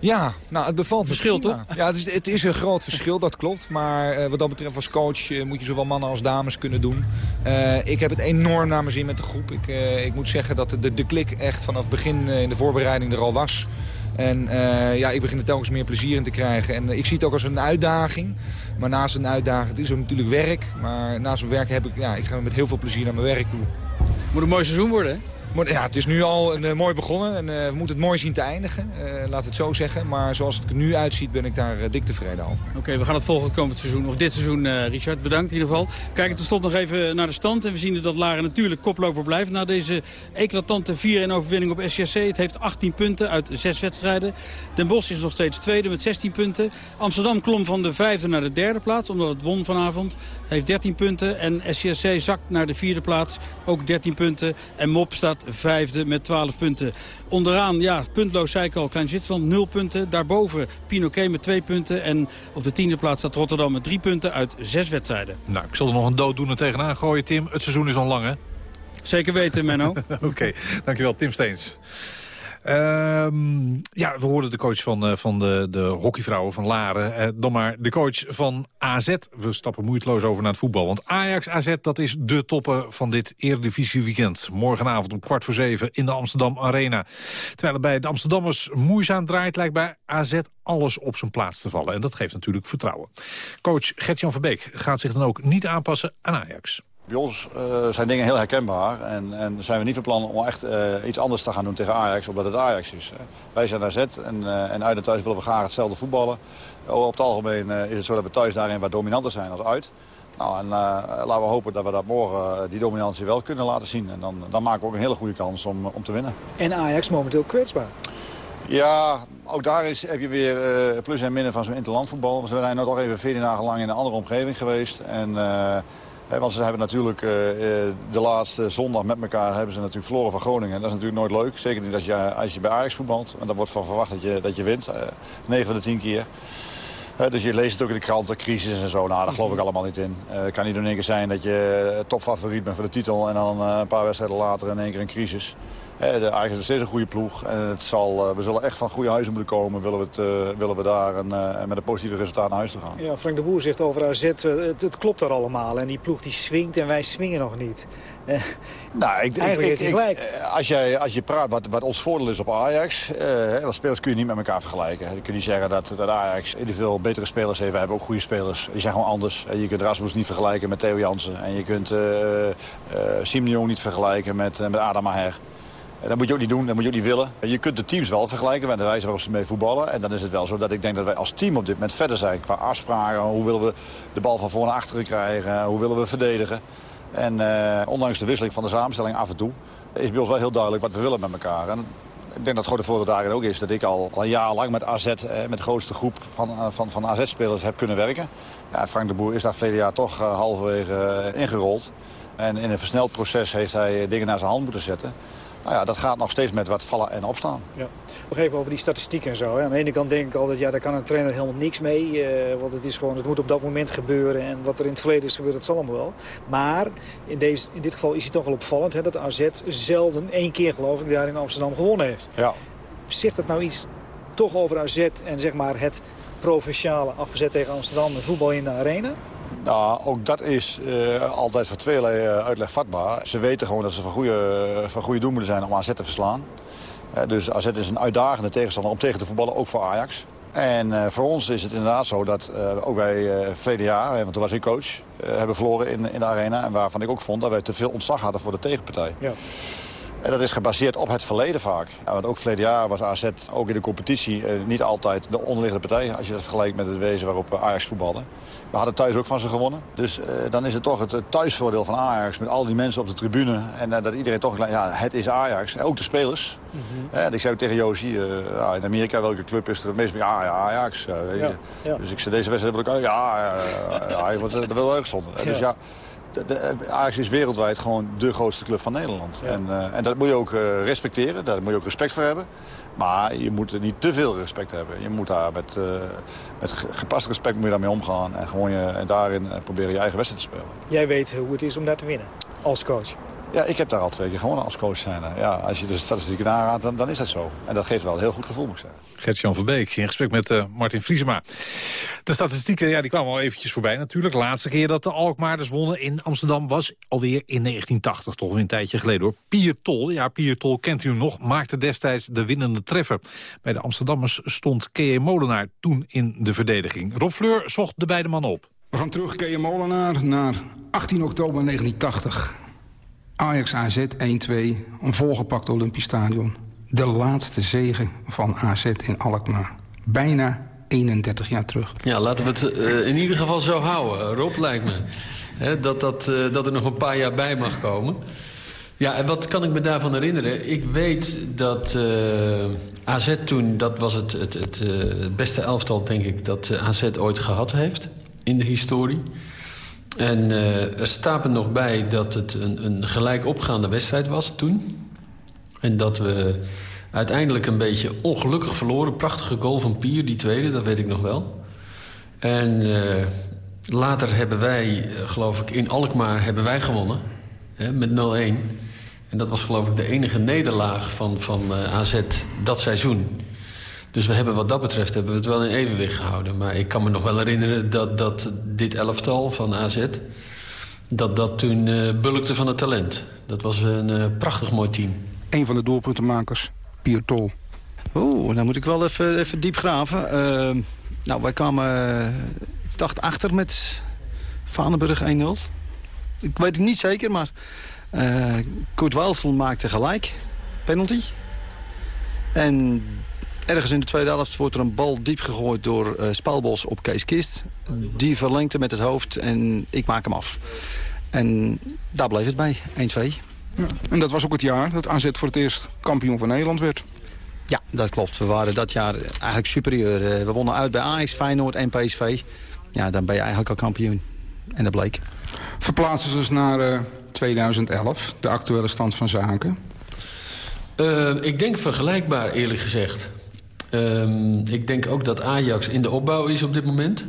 Ja, nou het bevalt Verschil toch? Ja, het is, het is, een groot verschil, dat klopt. Maar uh, wat dat betreft als coach uh, moet je zowel mannen als dames kunnen doen. Uh, ik heb het enorm naar mijn zin met de groep. Ik, ik moet zeggen dat de, de klik echt vanaf begin in de voorbereiding er al was. En ja, ik begin er telkens meer plezier in te krijgen. En ik zie het ook als een uitdaging. Maar naast een uitdaging, het is ook natuurlijk werk. Maar naast mijn werk heb ik, ja, ik ga met heel veel plezier naar mijn werk toe. Moet een mooi seizoen worden, hè? Ja, het is nu al een, uh, mooi begonnen en uh, we moeten het mooi zien te eindigen. Uh, laat het zo zeggen. Maar zoals het er nu uitziet ben ik daar dik tevreden over. Oké, we gaan het volgend komend seizoen, of dit seizoen, Richard. Bedankt in ieder geval. Kijken tot slot nog even naar de stand. En we zien dat Laren natuurlijk koploper blijft na deze eclatante 4-1 overwinning op SCSC. Het heeft 18 punten uit 6 wedstrijden. Den Bosch is nog steeds tweede met 16 punten. Amsterdam klom van de vijfde naar de derde plaats, omdat het won vanavond. Heeft 13 punten en SCSC zakt naar de vierde plaats, ook 13 punten. En Mop staat vijfde met 12 punten. Onderaan, ja, puntloos zei ik al, Klein-Zwitserland 0 punten. Daarboven Pinoquet met 2 punten. En op de tiende plaats staat Rotterdam met 3 punten uit 6 wedstrijden. Nou, ik zal er nog een dooddoener tegenaan gooien, Tim. Het seizoen is al lang, hè? Zeker weten, Menno. *laughs* Oké, okay, dankjewel, Tim Steens. Ehm, ja, we hoorden de coach van, uh, van de, de hockeyvrouwen van Laren. Uh, dan maar de coach van AZ. We stappen moeiteloos over naar het voetbal. Want Ajax-AZ, dat is de toppen van dit Eredivisie weekend. Morgenavond om kwart voor zeven in de Amsterdam Arena. Terwijl het bij de Amsterdammers moeizaam draait... lijkt bij AZ alles op zijn plaats te vallen. En dat geeft natuurlijk vertrouwen. Coach Gert-Jan Verbeek gaat zich dan ook niet aanpassen aan Ajax. Bij ons uh, zijn dingen heel herkenbaar en, en, zijn we niet van plan om echt uh, iets anders te gaan doen tegen Ajax, omdat het Ajax is. Wij zijn AZ en, uh, en uit en thuis willen we graag hetzelfde voetballen. op het algemeen is het zo dat we thuis daarin wat dominanter zijn als uit. Nou, en laten we hopen dat we dat morgen die dominantie wel kunnen laten zien. En dan, dan maken we ook een hele goede kans om, om te winnen. En Ajax momenteel kwetsbaar. Ja, ook daar is, heb je weer uh, plus en minnen van zo'n interlandvoetbal. We zijn nog even 14 dagen lang in een andere omgeving geweest. En, uh, want ze hebben natuurlijk uh, de laatste zondag met elkaar hebben ze natuurlijk verloren van Groningen. Dat is natuurlijk nooit leuk. Zeker niet als je, als je bij Ajax voetbalt. Want dan wordt van verwacht dat je, dat je wint. 9 van de 10 keer. dus je leest het ook in de kranten, crisis en zo. Nou, daar geloof ik allemaal niet in. Het kan niet in één keer zijn dat je topfavoriet bent voor de titel... en dan een paar wedstrijden later in één keer een crisis. De Ajax is nog steeds een goede ploeg. En het zal, we zullen echt van goede huizen moeten komen. Willen we, het, uh, willen we daar een, uh, met een positieve resultaat naar huis te gaan. Ja, Frank de Boer zegt over AZ, uh, het, het, klopt er allemaal. En die ploeg die swingt en wij swingen nog niet. nou, ik, ik, ik, als, jij, als je praat wat, wat ons voordeel is op Ajax... als spelers kun je niet met elkaar vergelijken. Je kunt niet zeggen dat, dat Ajax individueel betere spelers heeft. We hebben ook goede spelers. Die zijn gewoon anders. Je kunt Rasmus niet vergelijken met Theo Jansen. En je kunt Sim de Jong niet vergelijken met, met Adam Maher. Dat moet je ook niet doen, dat moet je ook niet willen. Je kunt de teams wel vergelijken met de wijze waarop ze mee voetballen. En dan is het wel zo dat ik denk dat wij als team op dit moment verder zijn. Qua afspraken, hoe willen we de bal van voor naar achteren krijgen, hoe willen we verdedigen. En uh, ondanks de wisseling van de samenstelling af en toe... is bij ons wel heel duidelijk wat we willen met elkaar. En ik denk dat het grote voordeel daarin ook is dat ik al, al een jaar lang met AZ, eh, met de grootste groep van, uh, van, van AZ-spelers heb kunnen werken. Ja, Frank de Boer is daar verleden jaar toch uh, halverwege ingerold. En in een versneld proces heeft hij dingen naar zijn hand moeten zetten. Nou ja, dat gaat nog steeds met wat vallen en opstaan. Ja. Nog even over die statistiek en zo. Hè. Aan de ene kant denk ik altijd, ja, daar kan een trainer helemaal niks mee. Uh, want het, is gewoon, het moet op dat moment gebeuren. En wat er in het verleden is gebeurd, dat zal allemaal wel. Maar in, deze, in dit geval is het toch wel opvallend... Hè, dat AZ zelden één keer, geloof ik, daar in Amsterdam gewonnen heeft. Ja. Zegt dat nou iets toch over AZ en zeg maar het provinciale afgezet tegen Amsterdam... en voetbal in de arena? Nou, ook dat is uh, altijd voor tweeërlei uh, uitleg vatbaar. Ze weten gewoon dat ze van goede, van goede doen moeten zijn om AZ te verslaan. Uh, dus AZ is een uitdagende tegenstander om tegen te voetballen, ook voor Ajax. En voor ons is het inderdaad zo dat ook wij verleden jaar, want toen was ik coach, hebben verloren in, in de arena. En waarvan ik ook vond dat wij te veel ontslag hadden voor de tegenpartij. Ja. En dat is gebaseerd op het verleden vaak. Ja, want ook verleden jaar was AZ ook in de competitie eh, niet altijd de onderliggende partij. Als je dat vergelijkt met het wezen waarop Ajax voetbalde. We hadden thuis ook van ze gewonnen. Dus uh, dan is het toch het, thuisvoordeel van Ajax. Met al die mensen op de tribune. En uh, dat iedereen toch... Ja, het is Ajax. En ook de spelers. Mm -hmm. uh, ik zei ook tegen Josie. Nou, in Amerika welke club is er het meest... Ja, ja Ajax. Ja, ja. Dus ik zei deze wedstrijd wil ik... Ja, ja, ja, dat wil erg zonder. Dus ja... De, de, Ajax is wereldwijd gewoon de grootste club van Nederland. En, en dat moet je ook respecteren, daar moet je ook respect voor hebben. Maar je moet er niet te veel respect hebben. Je moet daar met, uh, met gepast respect moet je daarmee omgaan. En gewoon je, en daarin proberen je eigen wedstrijd te spelen. Jij weet hoe het is om daar te winnen, als coach. Ja, ik heb daar al twee keer gewonnen als coach zijn. Ja, als je de statistieken nagaat, dan, dan is dat zo. En dat geeft wel een heel goed gevoel, moet ik zeggen. Gert-Jan Verbeek in gesprek met uh, Martin Vriesema. De statistieken ja, die kwamen al eventjes voorbij natuurlijk. Laatste keer dat de Alkmaarders wonnen in Amsterdam was alweer in 1980. Toch een tijdje geleden hoor. Pier Tol, ja Pier Tol kent u nog, maakte destijds de winnende treffer. Bij de Amsterdammers stond K.E. Molenaar toen in de verdediging. Rob Fleur zocht de beide mannen op. We gaan terug, K.E. Molenaar, naar 18 oktober 1980. Ajax AZ 1-2, een volgepakt Olympisch Stadion. De laatste zegen van AZ in Alkmaar. Bijna 31 jaar terug. Ja, laten we het uh, in ieder geval zo houden, Rob, lijkt me. Dat, dat, uh, dat er nog een paar jaar bij mag komen. Ja, en wat kan ik me daarvan herinneren? Ik weet dat uh, AZ toen, dat was het, het, het, beste elftal, denk ik... dat AZ ooit gehad heeft in de historie. En er staat nog bij dat het een, een gelijk opgaande wedstrijd was toen. En dat we uiteindelijk een beetje ongelukkig verloren. Prachtige goal van Pier, die tweede, dat weet ik nog wel. En uh, later hebben wij, uh, geloof ik, in Alkmaar hebben wij gewonnen. Hè, met 0-1. En dat was geloof ik de enige nederlaag van, van uh, AZ dat seizoen. Dus we hebben wat dat betreft hebben we het wel in evenwicht gehouden. Maar ik kan me nog wel herinneren dat, dat dit elftal van AZ... dat dat toen uh, bulkte van het talent. Dat was een prachtig mooi team. Een van de doelpuntenmakers, Pier Tol. Oeh, dan moet ik wel even, even diep graven. Uh, nou, wij kwamen, ik dacht, achter met Vanenburg 1-0. Ik weet het niet zeker, maar uh, Kurt maakte gelijk. Penalty. En ergens in de tweede helft wordt er een bal diep gegooid door uh, op Kees Kist. Die verlengte met het hoofd en ik maak hem af. En daar bleef het bij, 1-2. Ja. En dat was ook het jaar dat AZ voor het eerst kampioen van Nederland werd. Ja, dat klopt. We waren dat jaar eigenlijk superieur. Uh, we wonnen uit bij Ajax, Feyenoord en PSV. Ja, dan ben je eigenlijk al kampioen. En dat bleek. Verplaatsen ze dus naar uh, 2011, de actuele stand van zaken? Uh, ik denk vergelijkbaar, eerlijk gezegd. Uh, ik denk ook dat Ajax in de opbouw is op dit moment.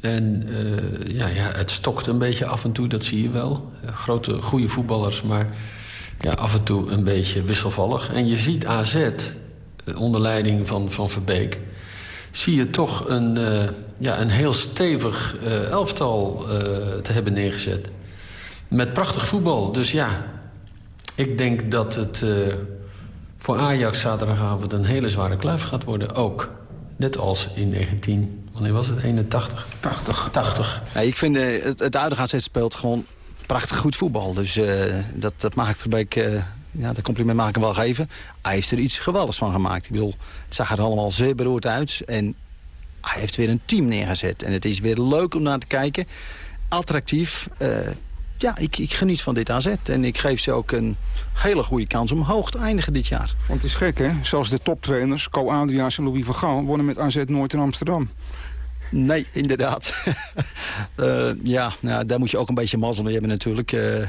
En uh, ja, ja, het stokt een beetje af en toe, dat zie je wel. grote, goede voetballers, maar ja, af en toe een beetje wisselvallig. En je ziet AZ, onder leiding van, van Verbeek... zie je toch een, uh, ja, een heel stevig uh, elftal uh, te hebben neergezet. Met prachtig voetbal. Dus ja, ik denk dat het voor Ajax zaterdagavond een hele zware kluif gaat worden. Ook. Net als in 19... Wanneer was het? 81? 80. 80. Ja, ik vind het, het AZ speelt gewoon prachtig goed voetbal. Dus dat, dat mag ik Verbeek ja, dat compliment mag ik hem wel geven. Hij heeft er iets geweldigs van gemaakt. Ik bedoel, het zag er allemaal zeer beroerd uit. En hij heeft weer een team neergezet. En het is weer leuk om naar te kijken. Attractief. Uh, ja, ik, ik geniet van dit AZ. En ik geef ze ook een hele goede kans om hoog te eindigen dit jaar. Want het is gek, hè? Zelfs de toptrainers, Co Adriaans en Louis van Gaal... wonnen met AZ nooit in Amsterdam. Nee, inderdaad. uh, *laughs* ja, nou, daar moet je ook een beetje mazzel mee hebben natuurlijk. Uh,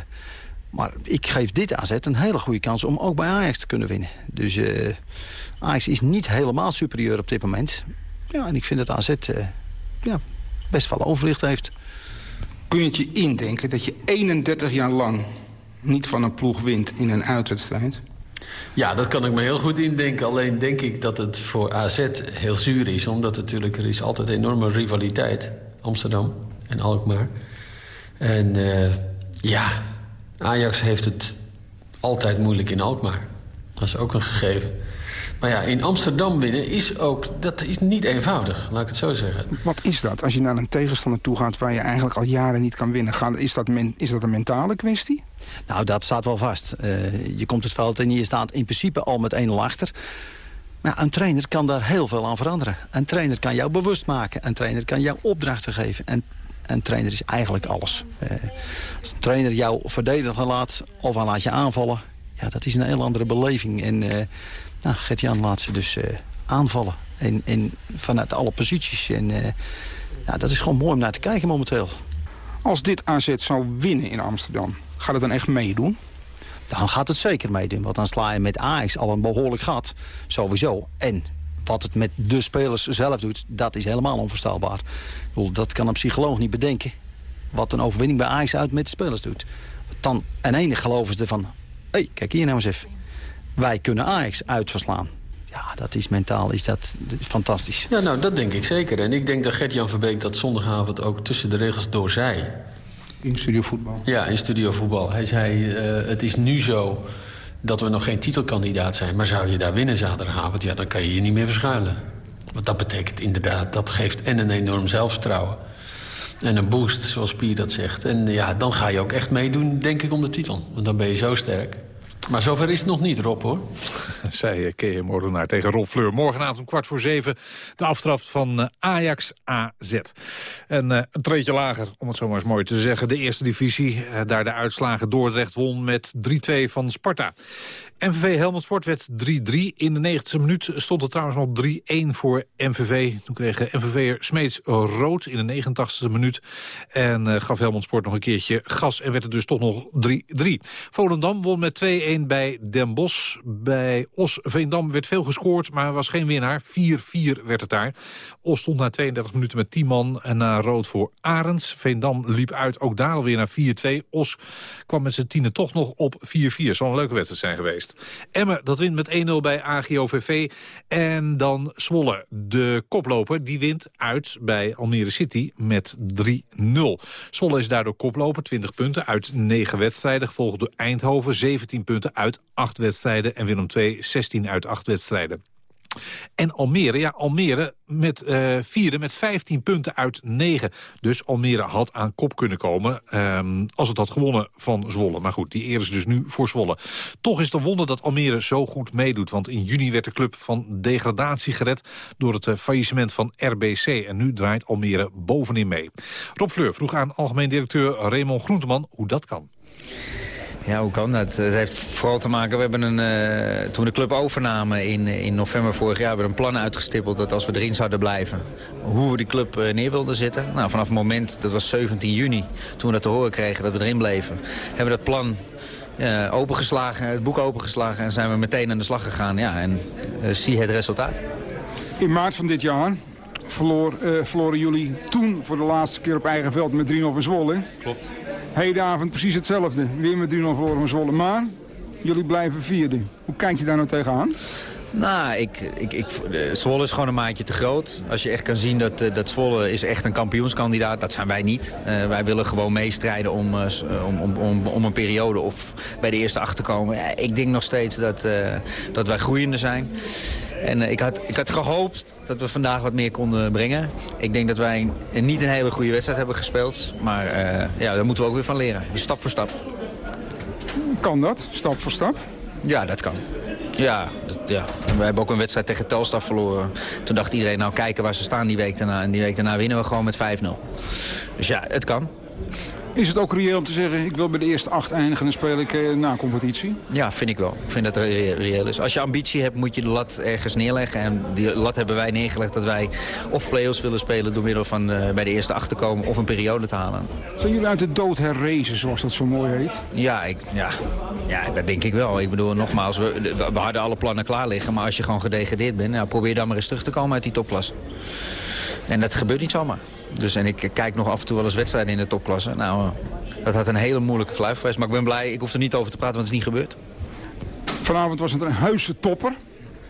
maar ik geef dit AZ een hele goede kans om ook bij Ajax te kunnen winnen. Dus uh, Ajax is niet helemaal superieur op dit moment. Ja, en ik vind dat AZ ja, best wel overlicht heeft. Kun je het je indenken dat je 31 jaar lang niet van een ploeg wint in een uitwedstrijd? Ja, dat kan ik me heel goed indenken. Alleen denk ik dat het voor AZ heel zuur is. Omdat natuurlijk er is altijd enorme rivaliteit. Amsterdam en Alkmaar. En uh, ja, Ajax heeft het altijd moeilijk in Alkmaar. Dat is ook een gegeven. Maar ja, in Amsterdam winnen is ook... dat is niet eenvoudig, laat ik het zo zeggen. Wat is dat als je naar een tegenstander toe gaat... waar je eigenlijk al jaren niet kan winnen? Is dat, is dat een mentale kwestie? Nou, dat staat wel vast. Uh, je komt het veld en je staat in principe al met 1-0 achter. Maar een trainer kan daar heel veel aan veranderen. Een trainer kan jou bewust maken. Een trainer kan jou opdrachten geven. En een trainer is eigenlijk alles. Uh, als een trainer jou verdedigen laat of aan laat je aanvallen... ja, dat is een heel andere beleving. En uh, nou, Gert-Jan laat ze dus uh, aanvallen. En, en vanuit alle posities. En ja, dat is gewoon mooi om naar te kijken momenteel. Als dit AZ zou winnen in Amsterdam, gaat het dan echt meedoen? Dan gaat het zeker meedoen. Want dan sla je met Ajax al een behoorlijk gat. Sowieso. En wat het met de spelers zelf doet, dat is helemaal onvoorstelbaar. Dat kan een psycholoog niet bedenken. Wat een overwinning bij Ajax uit met de spelers doet. Dan en enig geloven ze ervan... hé, hey, kijk hier nou eens even. Wij kunnen Ajax uitverslaan. Ja, dat is mentaal is dat, dat is fantastisch. Ja, nou, dat denk ik zeker. En ik denk dat Gert-Jan Verbeek dat zondagavond ook tussen de regels door zei. In Studio Voetbal? Ja, in Studio Voetbal. Hij zei, uh, het is nu zo dat we nog geen titelkandidaat zijn. Maar zou je daar winnen zaterdagavond, ja, dan kan je je niet meer verschuilen. Want dat betekent inderdaad, dat geeft en een enorm zelfvertrouwen. En een boost, zoals Pier dat zegt. En ja, dan ga je ook echt meedoen, denk ik, om de titel. Want dan ben je zo sterk. Maar zover is het nog niet, Rob, hoor. *laughs* Zei Kees Moordenaar tegen Rob Fleur. Morgenavond om kwart voor zeven de aftrap van uh, Ajax AZ. En uh, een treetje lager, om het zo maar eens mooi te zeggen. De eerste divisie, daar de uitslagen Dordrecht won met 3-2 van Sparta. MVV Helmond Sport werd 3-3. In de 90e minuut stond er trouwens nog 3-1 voor MVV. Toen kreeg MVV'er Smeets rood in de 89e minuut. En uh, gaf Helmond Sport nog een keertje gas en werd het dus toch nog 3-3. Volendam won met 2-1 1-1 bij Den Bosch. Bij Os Veendam werd veel gescoord, maar was geen winnaar. 4-4 werd het daar. Os stond na 32 minuten met 10 man en na rood voor Arends. Veendam liep uit, ook daar alweer naar 4-2. Os kwam met zijn tienen toch nog op 4-4. Zou een leuke wedstrijd zijn geweest. Emmen, dat wint met 1-0 bij AGOVV. En dan Zwolle, de koploper, die wint uit bij Almere City met 3-0. Zwolle is daardoor koploper, 20 punten uit 9 wedstrijden. Gevolgd door Eindhoven, 17 punten uit 8 wedstrijden. En Willem II, 16 uit 8 wedstrijden. En Almere, ja, Almere met uh, vierde met 15 punten uit 9. Dus Almere had aan kop kunnen komen um, als het had gewonnen van Zwolle. Maar goed, die eer is dus nu voor Zwolle. Toch is het een wonder dat Almere zo goed meedoet. Want in juni werd de club van degradatie gered door het uh, faillissement van RBC. En nu draait Almere bovenin mee. Rob Fleur vroeg aan algemeen directeur Raymond Groenteman hoe dat kan. Ja, hoe kan dat? Het heeft vooral te maken, we hebben een, uh, toen we de club overnamen in, in november vorig jaar... hebben we een plan uitgestippeld dat als we erin zouden blijven... hoe we die club uh, neer wilden zitten. Nou, vanaf het moment, dat was 17 juni, toen we dat te horen kregen dat we erin bleven... hebben we dat plan uh, opengeslagen, het boek opengeslagen en zijn we meteen aan de slag gegaan. Ja, en zie het resultaat. In maart van dit jaar verloor, verloren jullie toen voor de laatste keer op eigen veld met 3-0 van Zwolle. Klopt. Hedenavond precies hetzelfde. Weer met 3-0 verloren van Zwolle. Maar jullie blijven vierde. Hoe kijk je daar nou tegenaan? Nou, ik, ik, ik, Zwolle is gewoon een maatje te groot. Als je echt kan zien dat, dat Zwolle is echt een kampioenskandidaat, dat zijn wij niet. Uh, wij willen gewoon meestrijden om, uh, om, om, om, om, een periode of bij de eerste acht te komen. Ja, ik denk nog steeds dat, uh, dat wij groeiende zijn. En ik, had, ik had gehoopt dat we vandaag wat meer konden brengen. Ik denk dat wij een, niet een hele goede wedstrijd hebben gespeeld. Maar ja, daar moeten we ook weer van leren. Dus stap voor stap. Kan dat, stap voor stap? Ja, dat kan. Ja, ja, we hebben ook een wedstrijd tegen Telstar verloren. Toen dacht iedereen, nou kijken waar ze staan die week daarna. En die week daarna winnen we gewoon met 5-0. Dus ja, het kan. Is het ook reëel om te zeggen, ik wil bij de eerste acht eindigen en speel ik eh, na competitie? Ja, vind ik wel. Ik vind dat het reëel is. Als je ambitie hebt, moet je de lat ergens neerleggen. En die lat hebben wij neergelegd dat wij of play-offs willen spelen... door middel van uh, bij de eerste acht te komen of een periode te halen. Zijn jullie uit de dood herrezen, zoals dat zo mooi heet? Ja, ik, ja. ja dat denk ik wel. Ik bedoel, nogmaals, we, we hadden alle plannen klaar liggen. Maar als je gewoon gedegradeerd bent, nou, probeer dan maar eens terug te komen uit die topklasse. En dat gebeurt niet zomaar. Dus en ik kijk nog af en toe wel eens wedstrijden in de topklasse. Nou, dat had een hele moeilijke kluif geweest. Maar ik ben blij, ik hoef er niet over te praten, want het is niet gebeurd. Vanavond was het een huisse topper.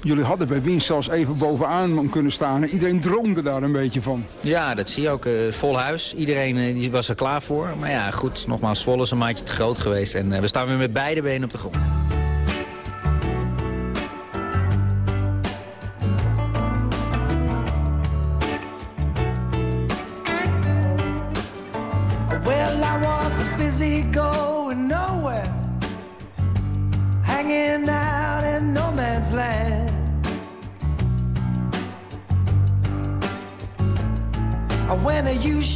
Jullie hadden bij winst zelfs even bovenaan kunnen staan. Iedereen droomde daar een beetje van. Ja, dat zie je ook. Uh, vol huis. Iedereen uh, die was er klaar voor. Maar ja, goed, nogmaals, Zwolle is een maatje te groot geweest. En uh, we staan weer met beide benen op de grond.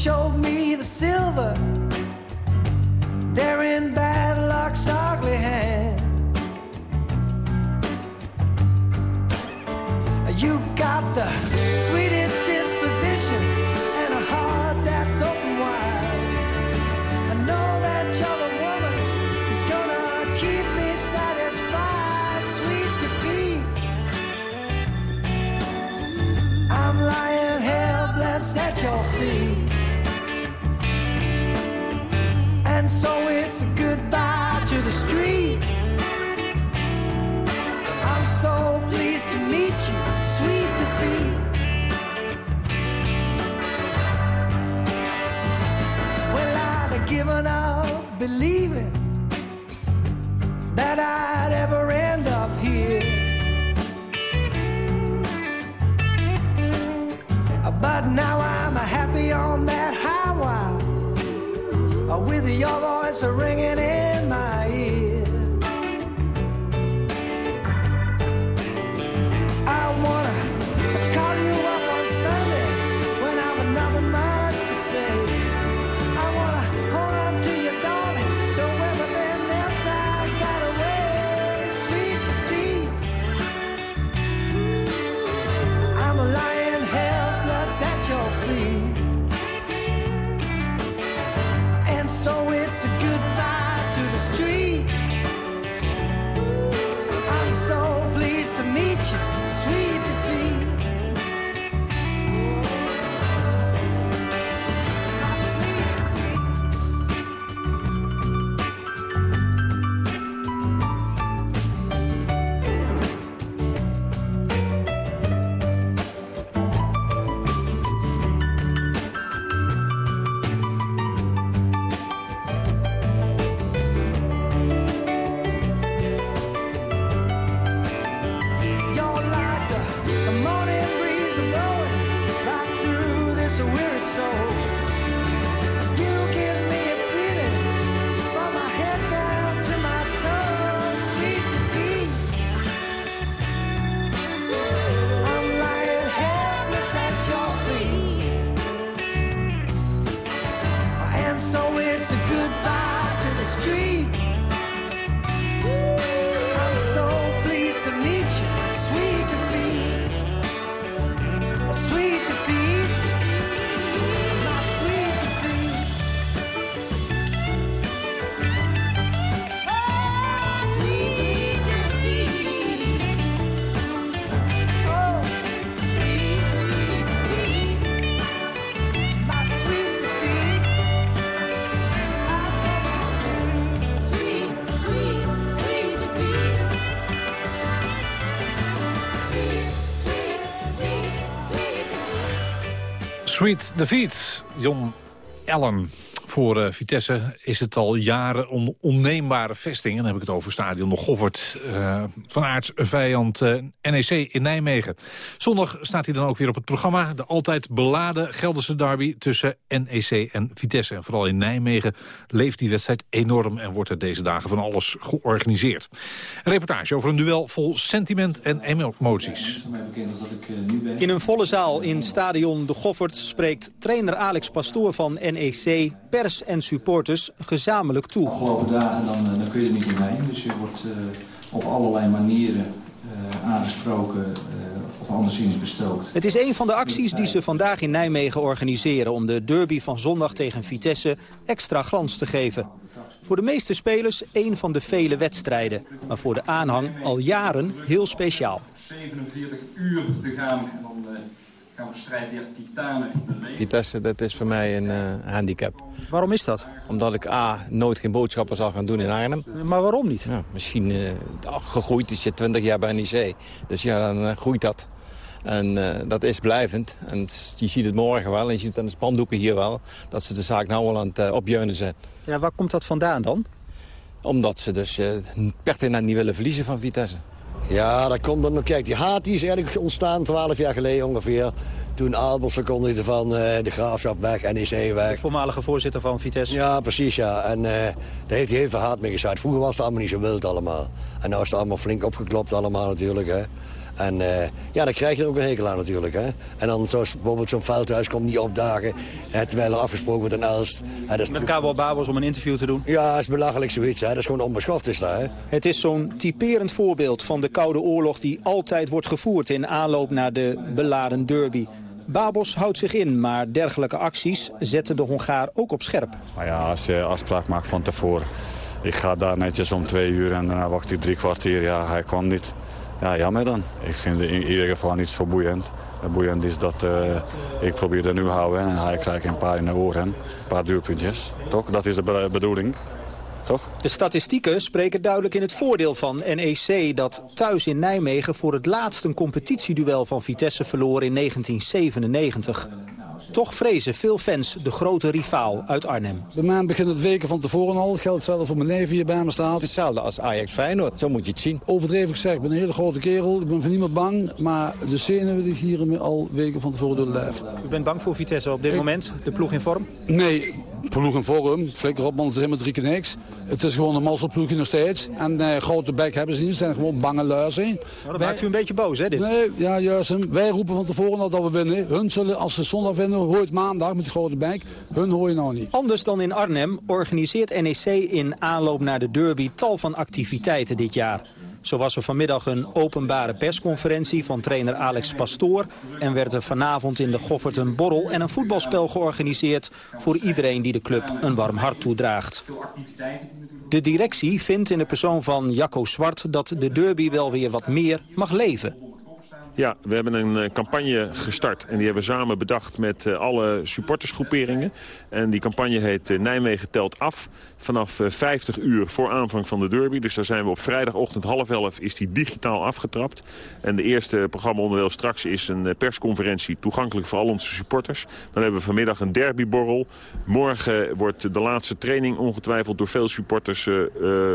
Showed me the silver, there in bad luck's ugly hand. You got the so it's a goodbye to the street. Sweet Defeat, Jon Allen. Voor eh, Vitesse is het al jaren een onneembare vesting. En dan heb ik het over stadion nog Goffert. eh, van aards vijand eh, NEC in Nijmegen. Zondag staat hij dan ook weer op het programma. De altijd beladen Gelderse derby tussen NEC en Vitesse. En vooral in Nijmegen leeft die wedstrijd enorm... en wordt er deze dagen van alles georganiseerd. Een reportage over een duel vol sentiment en emoties. In een volle zaal in stadion De Goffert spreekt trainer Alex Pastoor van NEC pers en supporters gezamenlijk toe. afgelopen dagen dan, eh, dan kun je er niet omheen. Dus je wordt eh, op allerlei manieren eh, aangesproken eh, of anderszins bestookt. Het is een van de acties die ze vandaag in Nijmegen organiseren... om de derby van zondag tegen Vitesse extra glans te geven. Voor de meeste spelers een van de vele wedstrijden. Maar voor de aanhang al jaren heel speciaal. 47 uur te gaan en dan eh, gaan strijden tegen titanen. Vitesse, dat is voor mij een eh, handicap. Waarom is dat? Omdat ik A, nooit geen boodschappen zal gaan doen in Arnhem. Maar waarom niet? Ja, misschien eh, gegroeid is je 20 jaar bij NEC. Dus ja, dan eh, groeit dat. En dat is blijvend. En je ziet het morgen wel, en je ziet het aan de spandoeken hier wel... dat ze de zaak nou wel aan het uh, opjuinen zijn. Ja, waar komt dat vandaan dan? Omdat ze dus uh, pertinent niet willen verliezen van Vitesse. Ja, dat komt dan. Kijk, die haat die is eigenlijk ontstaan 12 jaar geleden ongeveer. Toen Albers verkondigde van eh, de graafschap weg, NEC weg. Voormalige voorzitter van Vitesse. Ja, precies, ja. En eh, daar heeft hij heel veel haat mee gezaaid. Vroeger was het allemaal niet zo wild allemaal. En nu is het allemaal flink opgeklopt allemaal natuurlijk, hè. En uh, ja, dan krijg je er ook een hekel aan natuurlijk. Hè? En dan zoals bijvoorbeeld zo'n veldhuis komt niet opdagen... Hè, terwijl er afgesproken wordt een Elst. Hè, dat is... Met Cabo Babels om een interview te doen? Ja, dat is belachelijk zoiets. Hè? Dat is gewoon onbeschoft is dat. Hè? Het is zo'n typerend voorbeeld van de Koude Oorlog... die altijd wordt gevoerd in aanloop naar de beladen derby. Babos houdt zich in, maar dergelijke acties zetten de Hongaar ook op scherp. Maar ja, als je afspraak maakt van tevoren... ik ga daar netjes om twee uur en daarna wacht ik drie kwartier. Ja, hij kwam niet. Ja, jammer dan. Ik vind het in ieder geval niet zo boeiend. Het boeiend is dat uh, ik probeer er nu houden en hij krijgt een paar in de oren. Een paar duurpuntjes. Toch? Dat is de bedoeling. Toch? De statistieken spreken duidelijk in het voordeel van NEC... dat thuis in Nijmegen voor het laatst een competitieduel van Vitesse verloor in 1997. Toch vrezen veel fans de grote rivaal uit Arnhem. Bij mij begint het weken van tevoren al. Geldt hetzelfde voor mijn neef hier bij me staat. Hetzelfde als Ajax Feyenoord, zo moet je het zien. Overdreven gezegd, ik ben een hele grote kerel. Ik ben voor niemand bang. Maar de zenuwen die gieren al weken van tevoren door de lijf. U bent bang voor Vitesse op dit ik... moment? De ploeg in vorm? Nee, ploeg in vorm. Flikker op, want het is helemaal drie keer niks. Het is gewoon een mazzelploegje nog steeds. En uh, grote bek hebben ze niet. Het zijn gewoon bange luizen. Nou, maakt u een beetje boos, hè, dit? Nee, ja, juist. Wij roepen van tevoren al dat we winnen. Hun zullen, als ze zondag winnen, hoort maandag met die grote bek. Hun hoor je nou niet. Anders dan in Arnhem organiseert NEC in aanloop naar de derby tal van activiteiten dit jaar. Zo was er vanmiddag een openbare persconferentie van trainer Alex Pastoor... en werd er vanavond in de Goffert een borrel en een voetbalspel georganiseerd... voor iedereen die de club een warm hart toedraagt. De directie vindt in de persoon van Jacco Zwart dat de derby wel weer wat meer mag leven. Ja, we hebben een eh, campagne gestart en die hebben we samen bedacht met eh, alle supportersgroeperingen. En die campagne heet eh, Nijmegen telt af vanaf eh, 50 uur voor aanvang van de derby. Dus daar zijn we op vrijdagochtend half elf is die digitaal afgetrapt. En de eerste programmaonderdeel straks is een persconferentie toegankelijk voor al onze supporters. Dan hebben we vanmiddag een derbyborrel. Morgen wordt de laatste training ongetwijfeld door veel supporters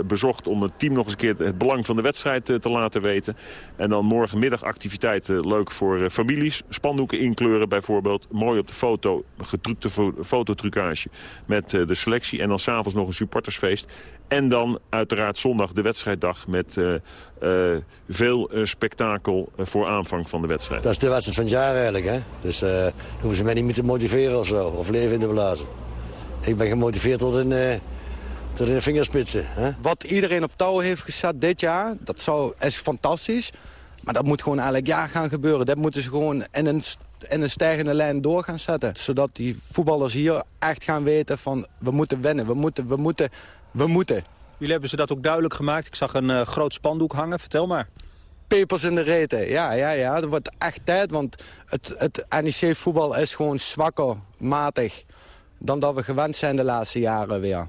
bezocht... om het team nog eens een keer het belang van de wedstrijd te laten weten. En dan morgenmiddag activiteiten leuk voor eh, families. Spandoeken inkleuren bijvoorbeeld. Mooi op de foto, getrukte fo fototrucage met eh, de selectie. En dan s'avonds nog een supportersfeest. En dan uiteraard zondag de wedstrijddag met eh, eh, veel eh, spektakel voor aanvang van de wedstrijd. Dat is de wedstrijd van het jaar eigenlijk, hè. Dus eh dan hoeven ze mij niet meer te motiveren of zo. Of leven in te blazen. Ik ben gemotiveerd tot in, eh, tot in de vingerspitsen. Hè? Wat iedereen op touw heeft gezet dit jaar, dat zou, is fantastisch. Maar dat moet gewoon elk jaar gaan gebeuren. Dat moeten ze gewoon in een, in een stijgende lijn door gaan zetten. Zodat die voetballers hier echt gaan weten van... we moeten winnen, we moeten, we moeten, we moeten. Jullie hebben ze dat ook duidelijk gemaakt. Ik zag een eh, groot spandoek hangen. Vertel maar. Pepers in de reten, ja, ja, ja. Dat wordt echt tijd, want het, het NEC-voetbal is gewoon zwakker, matig... dan dat we gewend zijn de laatste jaren weer.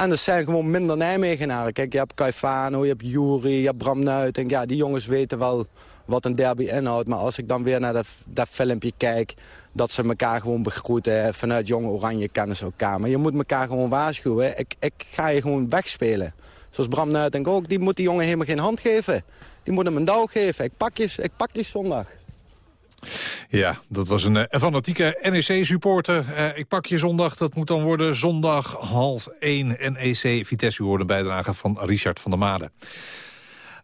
En er zijn gewoon minder Nijmegenaren. Kijk, je hebt Caifano, je hebt Jury, je hebt Bram Nuitink. Ja, die jongens weten wel wat een derby inhoudt. Maar als ik dan weer naar dat, dat filmpje kijk... dat ze elkaar gewoon begroeten. Vanuit Jong Oranje kennen ze elkaar. Maar je moet elkaar gewoon waarschuwen. Ik, ik ga je gewoon wegspelen. Zoals Bram Nuitink ook. Die moet die jongen helemaal geen hand geven. Die moet hem een douw geven. Ik pak je, ik pak je zondag. Ja, dat was een, eh, fanatieke NEC-supporter. Eh, ik pak je zondag, dat moet dan worden zondag half 1 NEC Vitesse. U hoorde een bijdrage van Richard van der Made.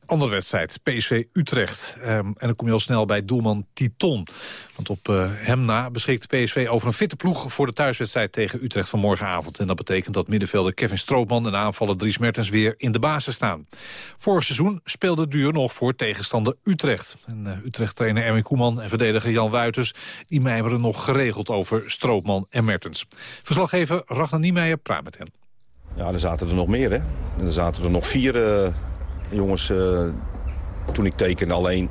Andere wedstrijd, PSV Utrecht. Ehm, en dan kom je al snel bij doelman Titon. Want op eh, hem na beschikt PSV over een fitte ploeg... voor de thuiswedstrijd tegen Utrecht van morgenavond. En dat betekent dat middenvelder Kevin Stroopman... en aanvaller Dries Mertens weer in de basis staan. Vorig seizoen speelde het duur nog voor tegenstander Utrecht. En uh, Utrecht-trainer Erwin Koeman en verdediger Jan Wuiters... die mijmeren nog geregeld over Stroopman en Mertens. Verslaggever Ragnar Niemeyer praat met hen. Ja, er zaten er nog meer, hè. Er zaten er nog vier uh, jongens uh, toen ik tekende alleen.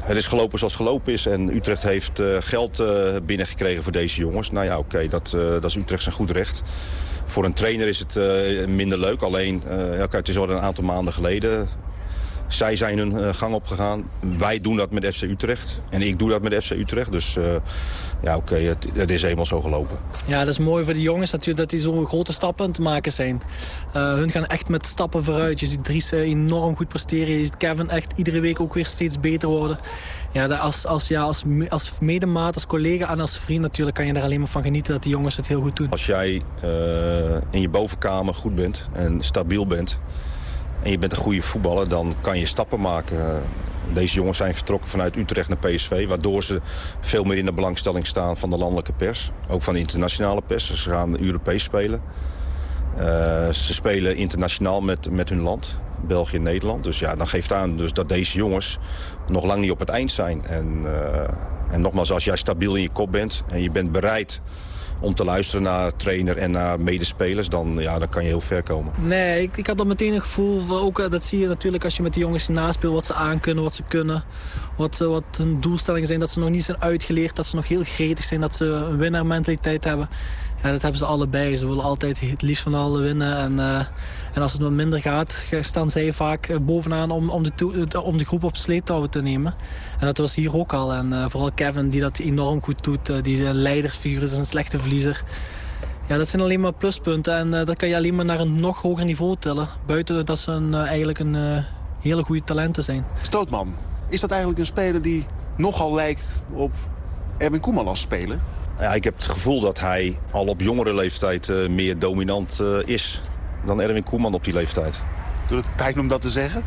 Het is gelopen zoals gelopen is en Utrecht heeft uh, geld binnengekregen voor deze jongens. Nou ja, oké, okay, dat, dat is Utrecht zijn goed recht. Voor een trainer is het minder leuk, alleen kijk, het is al een aantal maanden geleden. Zij zijn hun gang opgegaan. Wij doen dat met FC Utrecht. En ik doe dat met FC Utrecht. Dus ja, oké, okay, het, het, is eenmaal zo gelopen. Ja, dat is mooi voor de jongens natuurlijk dat die zo'n grote stappen te maken zijn. Uh, hun gaan echt met stappen vooruit. Je ziet Dries enorm goed presteren. Je ziet Kevin echt iedere week ook weer steeds beter worden. Ja, als, als, ja, als, als medemaat, als collega en als vriend natuurlijk kan je daar alleen maar van genieten dat die jongens het heel goed doen. Als jij in je bovenkamer goed bent en stabiel bent en je bent een goede voetballer, dan kan je stappen maken. Deze jongens zijn vertrokken vanuit Utrecht naar PSV... waardoor ze veel meer in de belangstelling staan van de landelijke pers. Ook van de internationale pers. Ze gaan Europees spelen. Uh, ze spelen internationaal met, met hun land. België en Nederland. Dus ja, dan geeft aan dus dat deze jongens nog lang niet op het eind zijn. En, uh, en nogmaals, als jij stabiel in je kop bent en je bent bereid om te luisteren naar trainer en naar medespelers, dan, ja, dan kan je heel ver komen. Nee, ik, ik had dan meteen een gevoel, ook, dat zie je natuurlijk als je met die jongens naspeelt, wat ze aankunnen, wat ze kunnen. Wat, wat hun doelstellingen zijn, dat ze nog niet zijn uitgeleerd, dat ze nog heel gretig zijn, dat ze een winnaarmentaliteit hebben. Ja, dat hebben ze allebei. Ze willen altijd het liefst van alle winnen. En, uh, en als het wat minder gaat, staan zij vaak bovenaan om, om, de, om de groep op sleeptouw te nemen. En dat was hier ook al. En uh, vooral Kevin, die dat enorm goed doet. Uh, die een leidersfiguur is, een slechte verliezer. Ja, dat zijn alleen maar pluspunten. En uh, dat kan je alleen maar naar een nog hoger niveau tillen. Buiten dat ze een, eigenlijk een hele goede talenten zijn. Stootman, is dat eigenlijk een speler die nogal lijkt op Erwin Koeman als speler? Ja, ik heb het gevoel dat hij al op jongere leeftijd uh, meer dominant uh, is dan Erwin Koeman op die leeftijd. Doet het pijn om dat te zeggen?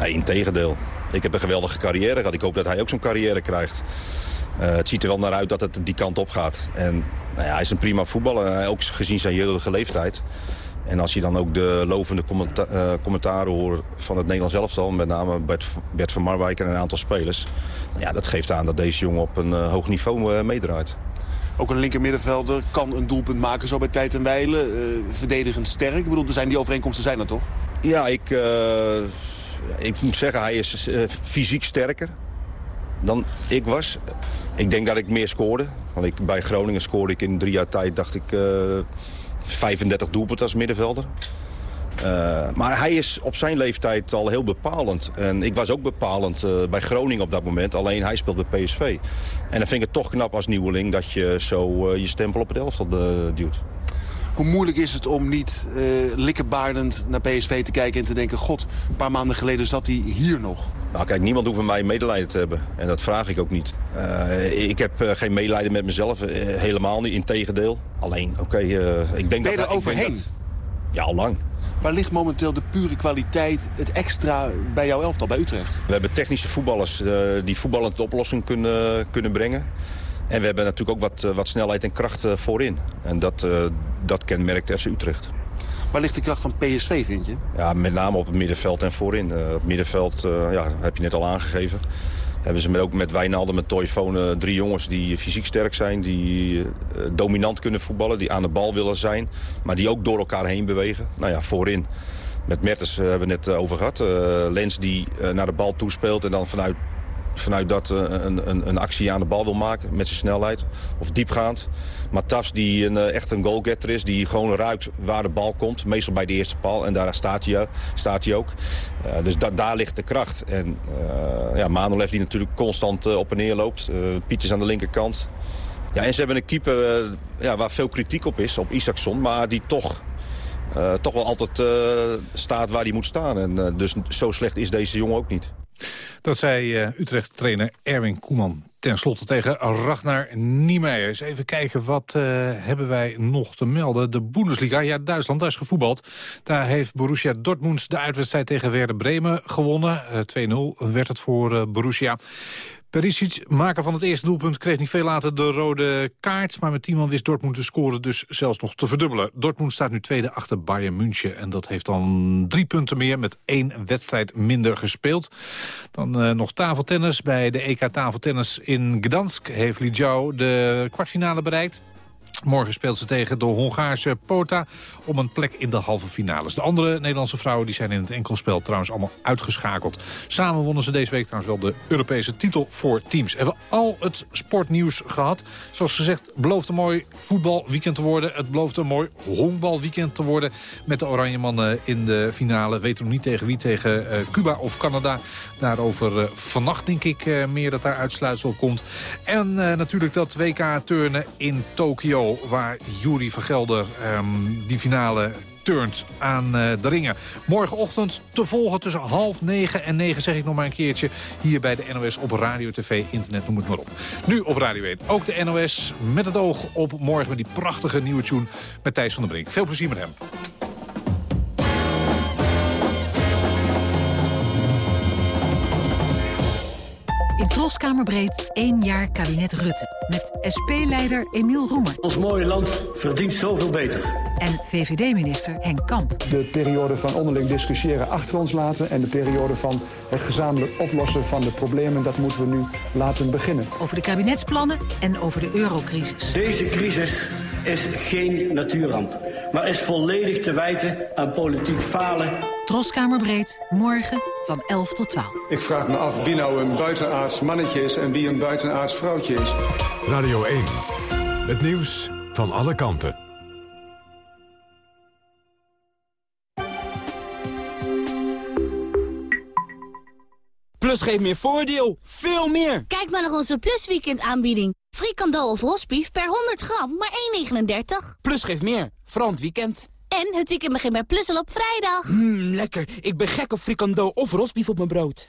Nee, in tegendeel. Ik heb een geweldige carrière gehad. Ik hoop dat hij ook zo'n carrière krijgt. Uh, het ziet er wel naar uit dat het die kant op gaat. En nou ja, hij is een prima voetballer, ook gezien zijn jeugdige leeftijd. En als je dan ook de lovende commenta uh, commentaren hoort van het Nederlands elftal... met name Bert, Bert van Marwijk en een aantal spelers... Ja, dat geeft aan dat deze jongen op een uh, hoog niveau meedraait. Ook een linker middenvelder kan een doelpunt maken zo bij tijd en wijlen. verdedigend sterk. Ik bedoel, er zijn die overeenkomsten zijn er toch? Ja, ik, ik moet zeggen, hij is fysiek sterker. dan ik was. Ik denk dat ik meer scoorde. Want ik, bij Groningen scoorde ik in drie jaar tijd, dacht ik, 35 doelpunten als middenvelder. Uh, maar hij is op zijn leeftijd al heel bepalend. En ik was ook bepalend uh, bij Groningen op dat moment. Alleen hij speelt bij PSV. En dan vind ik het toch knap als nieuweling dat je zo uh, je stempel op het elftal duwt. Hoe moeilijk is het om niet likkenbaardend naar PSV te kijken en te denken... God, een paar maanden geleden zat hij hier nog. Nou kijk, niemand hoeft mij medelijden te hebben. En dat vraag ik ook niet. ik heb geen medelijden met mezelf. helemaal niet, integendeel. Alleen, oké, okay, ik denk ben je dat... er overheen? Dat, ja, al lang. Waar ligt momenteel de pure kwaliteit, het extra bij jouw elftal, bij Utrecht? We hebben technische voetballers uh, die voetballend de oplossing kunnen, kunnen brengen. En we hebben natuurlijk ook wat, uh, wat snelheid en kracht uh, voorin. En dat, dat kenmerkt FC Utrecht. Waar ligt de kracht van PSV, vind je? Ja, met name op het middenveld en voorin. op het middenveld ja, heb je net al aangegeven hebben ze met, ook met Wijnaldum, met Toyfone drie jongens die fysiek sterk zijn. Die uh, dominant kunnen voetballen, die aan de bal willen zijn. Maar die ook door elkaar heen bewegen. Nou ja, voorin. Met Mertens uh, hebben we het net over gehad. Lens die naar de bal toespeelt en dan vanuit vanuit dat een, een, een, actie aan de bal wil maken met zijn snelheid. Of diepgaand. Maar Tafs die een, echt een goalgetter is. Die gewoon ruikt waar de bal komt. Meestal bij de eerste paal. En daar staat hij, staat hij ook. Uh, dus da daar ligt de kracht. En uh, ja, die natuurlijk constant op en neer loopt. Pieters aan de linkerkant. Ja, en ze hebben een keeper ja, waar veel kritiek op is. Op Isaacson. Maar die toch... toch wel altijd staat waar hij moet staan. En dus zo slecht is deze jongen ook niet. Dat zei uh, Utrecht-trainer Erwin Koeman ten slotte tegen Ragnar Niemeyer. Even kijken, wat uh, hebben wij nog te melden? De Bundesliga, ja, Duitsland, daar is gevoetbald. Daar heeft Borussia Dortmund de uitwedstrijd tegen Werder Bremen gewonnen. Uh, 2-0 werd het voor Borussia. Perisic, maker van het eerste doelpunt, kreeg niet veel later de rode kaart. Maar met 10 man wist Dortmund te scoren dus zelfs nog te verdubbelen. Dortmund staat nu tweede achter Bayern München. En dat heeft dan drie punten meer met één wedstrijd minder gespeeld. Dan uh, nog tafeltennis. Bij de EK tafeltennis in Gdansk heeft Li Jiao de kwartfinale bereikt. Morgen speelt ze tegen de Hongaarse Pota om een plek in de halve finales. De andere Nederlandse vrouwen die zijn in het enkelspel trouwens allemaal uitgeschakeld. Samen wonnen ze deze week trouwens wel de Europese titel voor teams. We hebben al het sportnieuws gehad. Zoals gezegd, belooft een mooi voetbalweekend te worden. Het belooft een mooi honkbalweekend te worden met de Oranje Mannen in de finale. Weten nog niet tegen wie, tegen uh, Cuba of Canada. Daarover uh, vannacht denk ik uh, meer dat daar uitsluitsel komt. En natuurlijk dat WK turnen in Tokio waar Jury van Gelder um, die finale turnt aan uh, de ringen. Morgenochtend te volgen tussen half negen en negen, zeg ik nog maar een keertje... hier bij de NOS op Radio, TV, internet, noem het maar op. Nu op Radio 1 ook de NOS met het oog op morgen... met die prachtige nieuwe tune met Thijs van der Brink. Veel plezier met hem. In Troskamerbreed één jaar kabinet Rutte. Met SP-leider Emiel Roemer. Ons mooie land verdient zoveel beter. En VVD-minister Henk Kamp. De periode van onderling discussiëren achter ons laten... en de periode van het gezamenlijk oplossen van de problemen... dat moeten we nu laten beginnen. Over de kabinetsplannen en over de eurocrisis. Deze crisis is geen natuurramp, maar is volledig te wijten aan politiek falen. Troskamerbreed, morgen van 11 tot 12. Ik vraag me af wie nou een buitenaards mannetje is en wie een buitenaards vrouwtje is. Radio 1, het nieuws van alle kanten. Plus geeft meer voordeel. Veel meer. Kijk maar naar onze Plus Weekend aanbieding. Frikandel of rosbief per 100 gram, maar 1,39. Plus geeft meer. Het weekend. En het weekend begint bij Plus al op vrijdag. Mmm, lekker. Ik ben gek op frikandel of rosbief op mijn brood.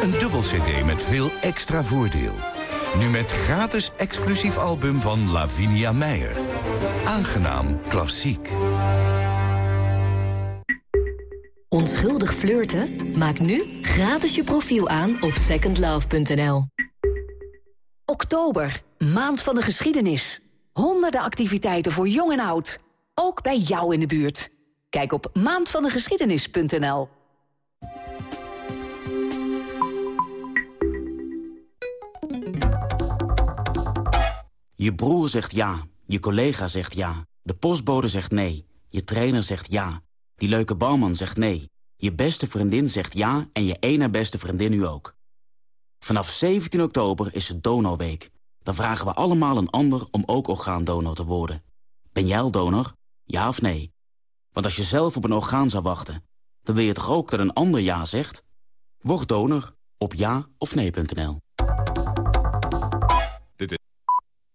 Een dubbel cd met veel extra voordeel. Nu met gratis exclusief album van Lavinia Meijer. Aangenaam Klassiek. Onschuldig flirten? Maak nu gratis je profiel aan op secondlove.nl. Oktober, maand van de geschiedenis. Honderden activiteiten voor jong en oud. Ook bij jou in de buurt. Kijk op maandvandegeschiedenis.nl. Je broer zegt ja, je collega zegt ja, de postbode zegt nee, je trainer zegt ja, die leuke bouwman zegt nee, je beste vriendin zegt ja en je ene beste vriendin nu ook. Vanaf 17 oktober is het Donorweek. Dan vragen we allemaal een ander om ook orgaandonor te worden. Ben jij al donor? Ja of nee? Want als je zelf op een orgaan zou wachten, dan wil je toch ook dat een ander ja zegt? Word donor op ja of nee.nl.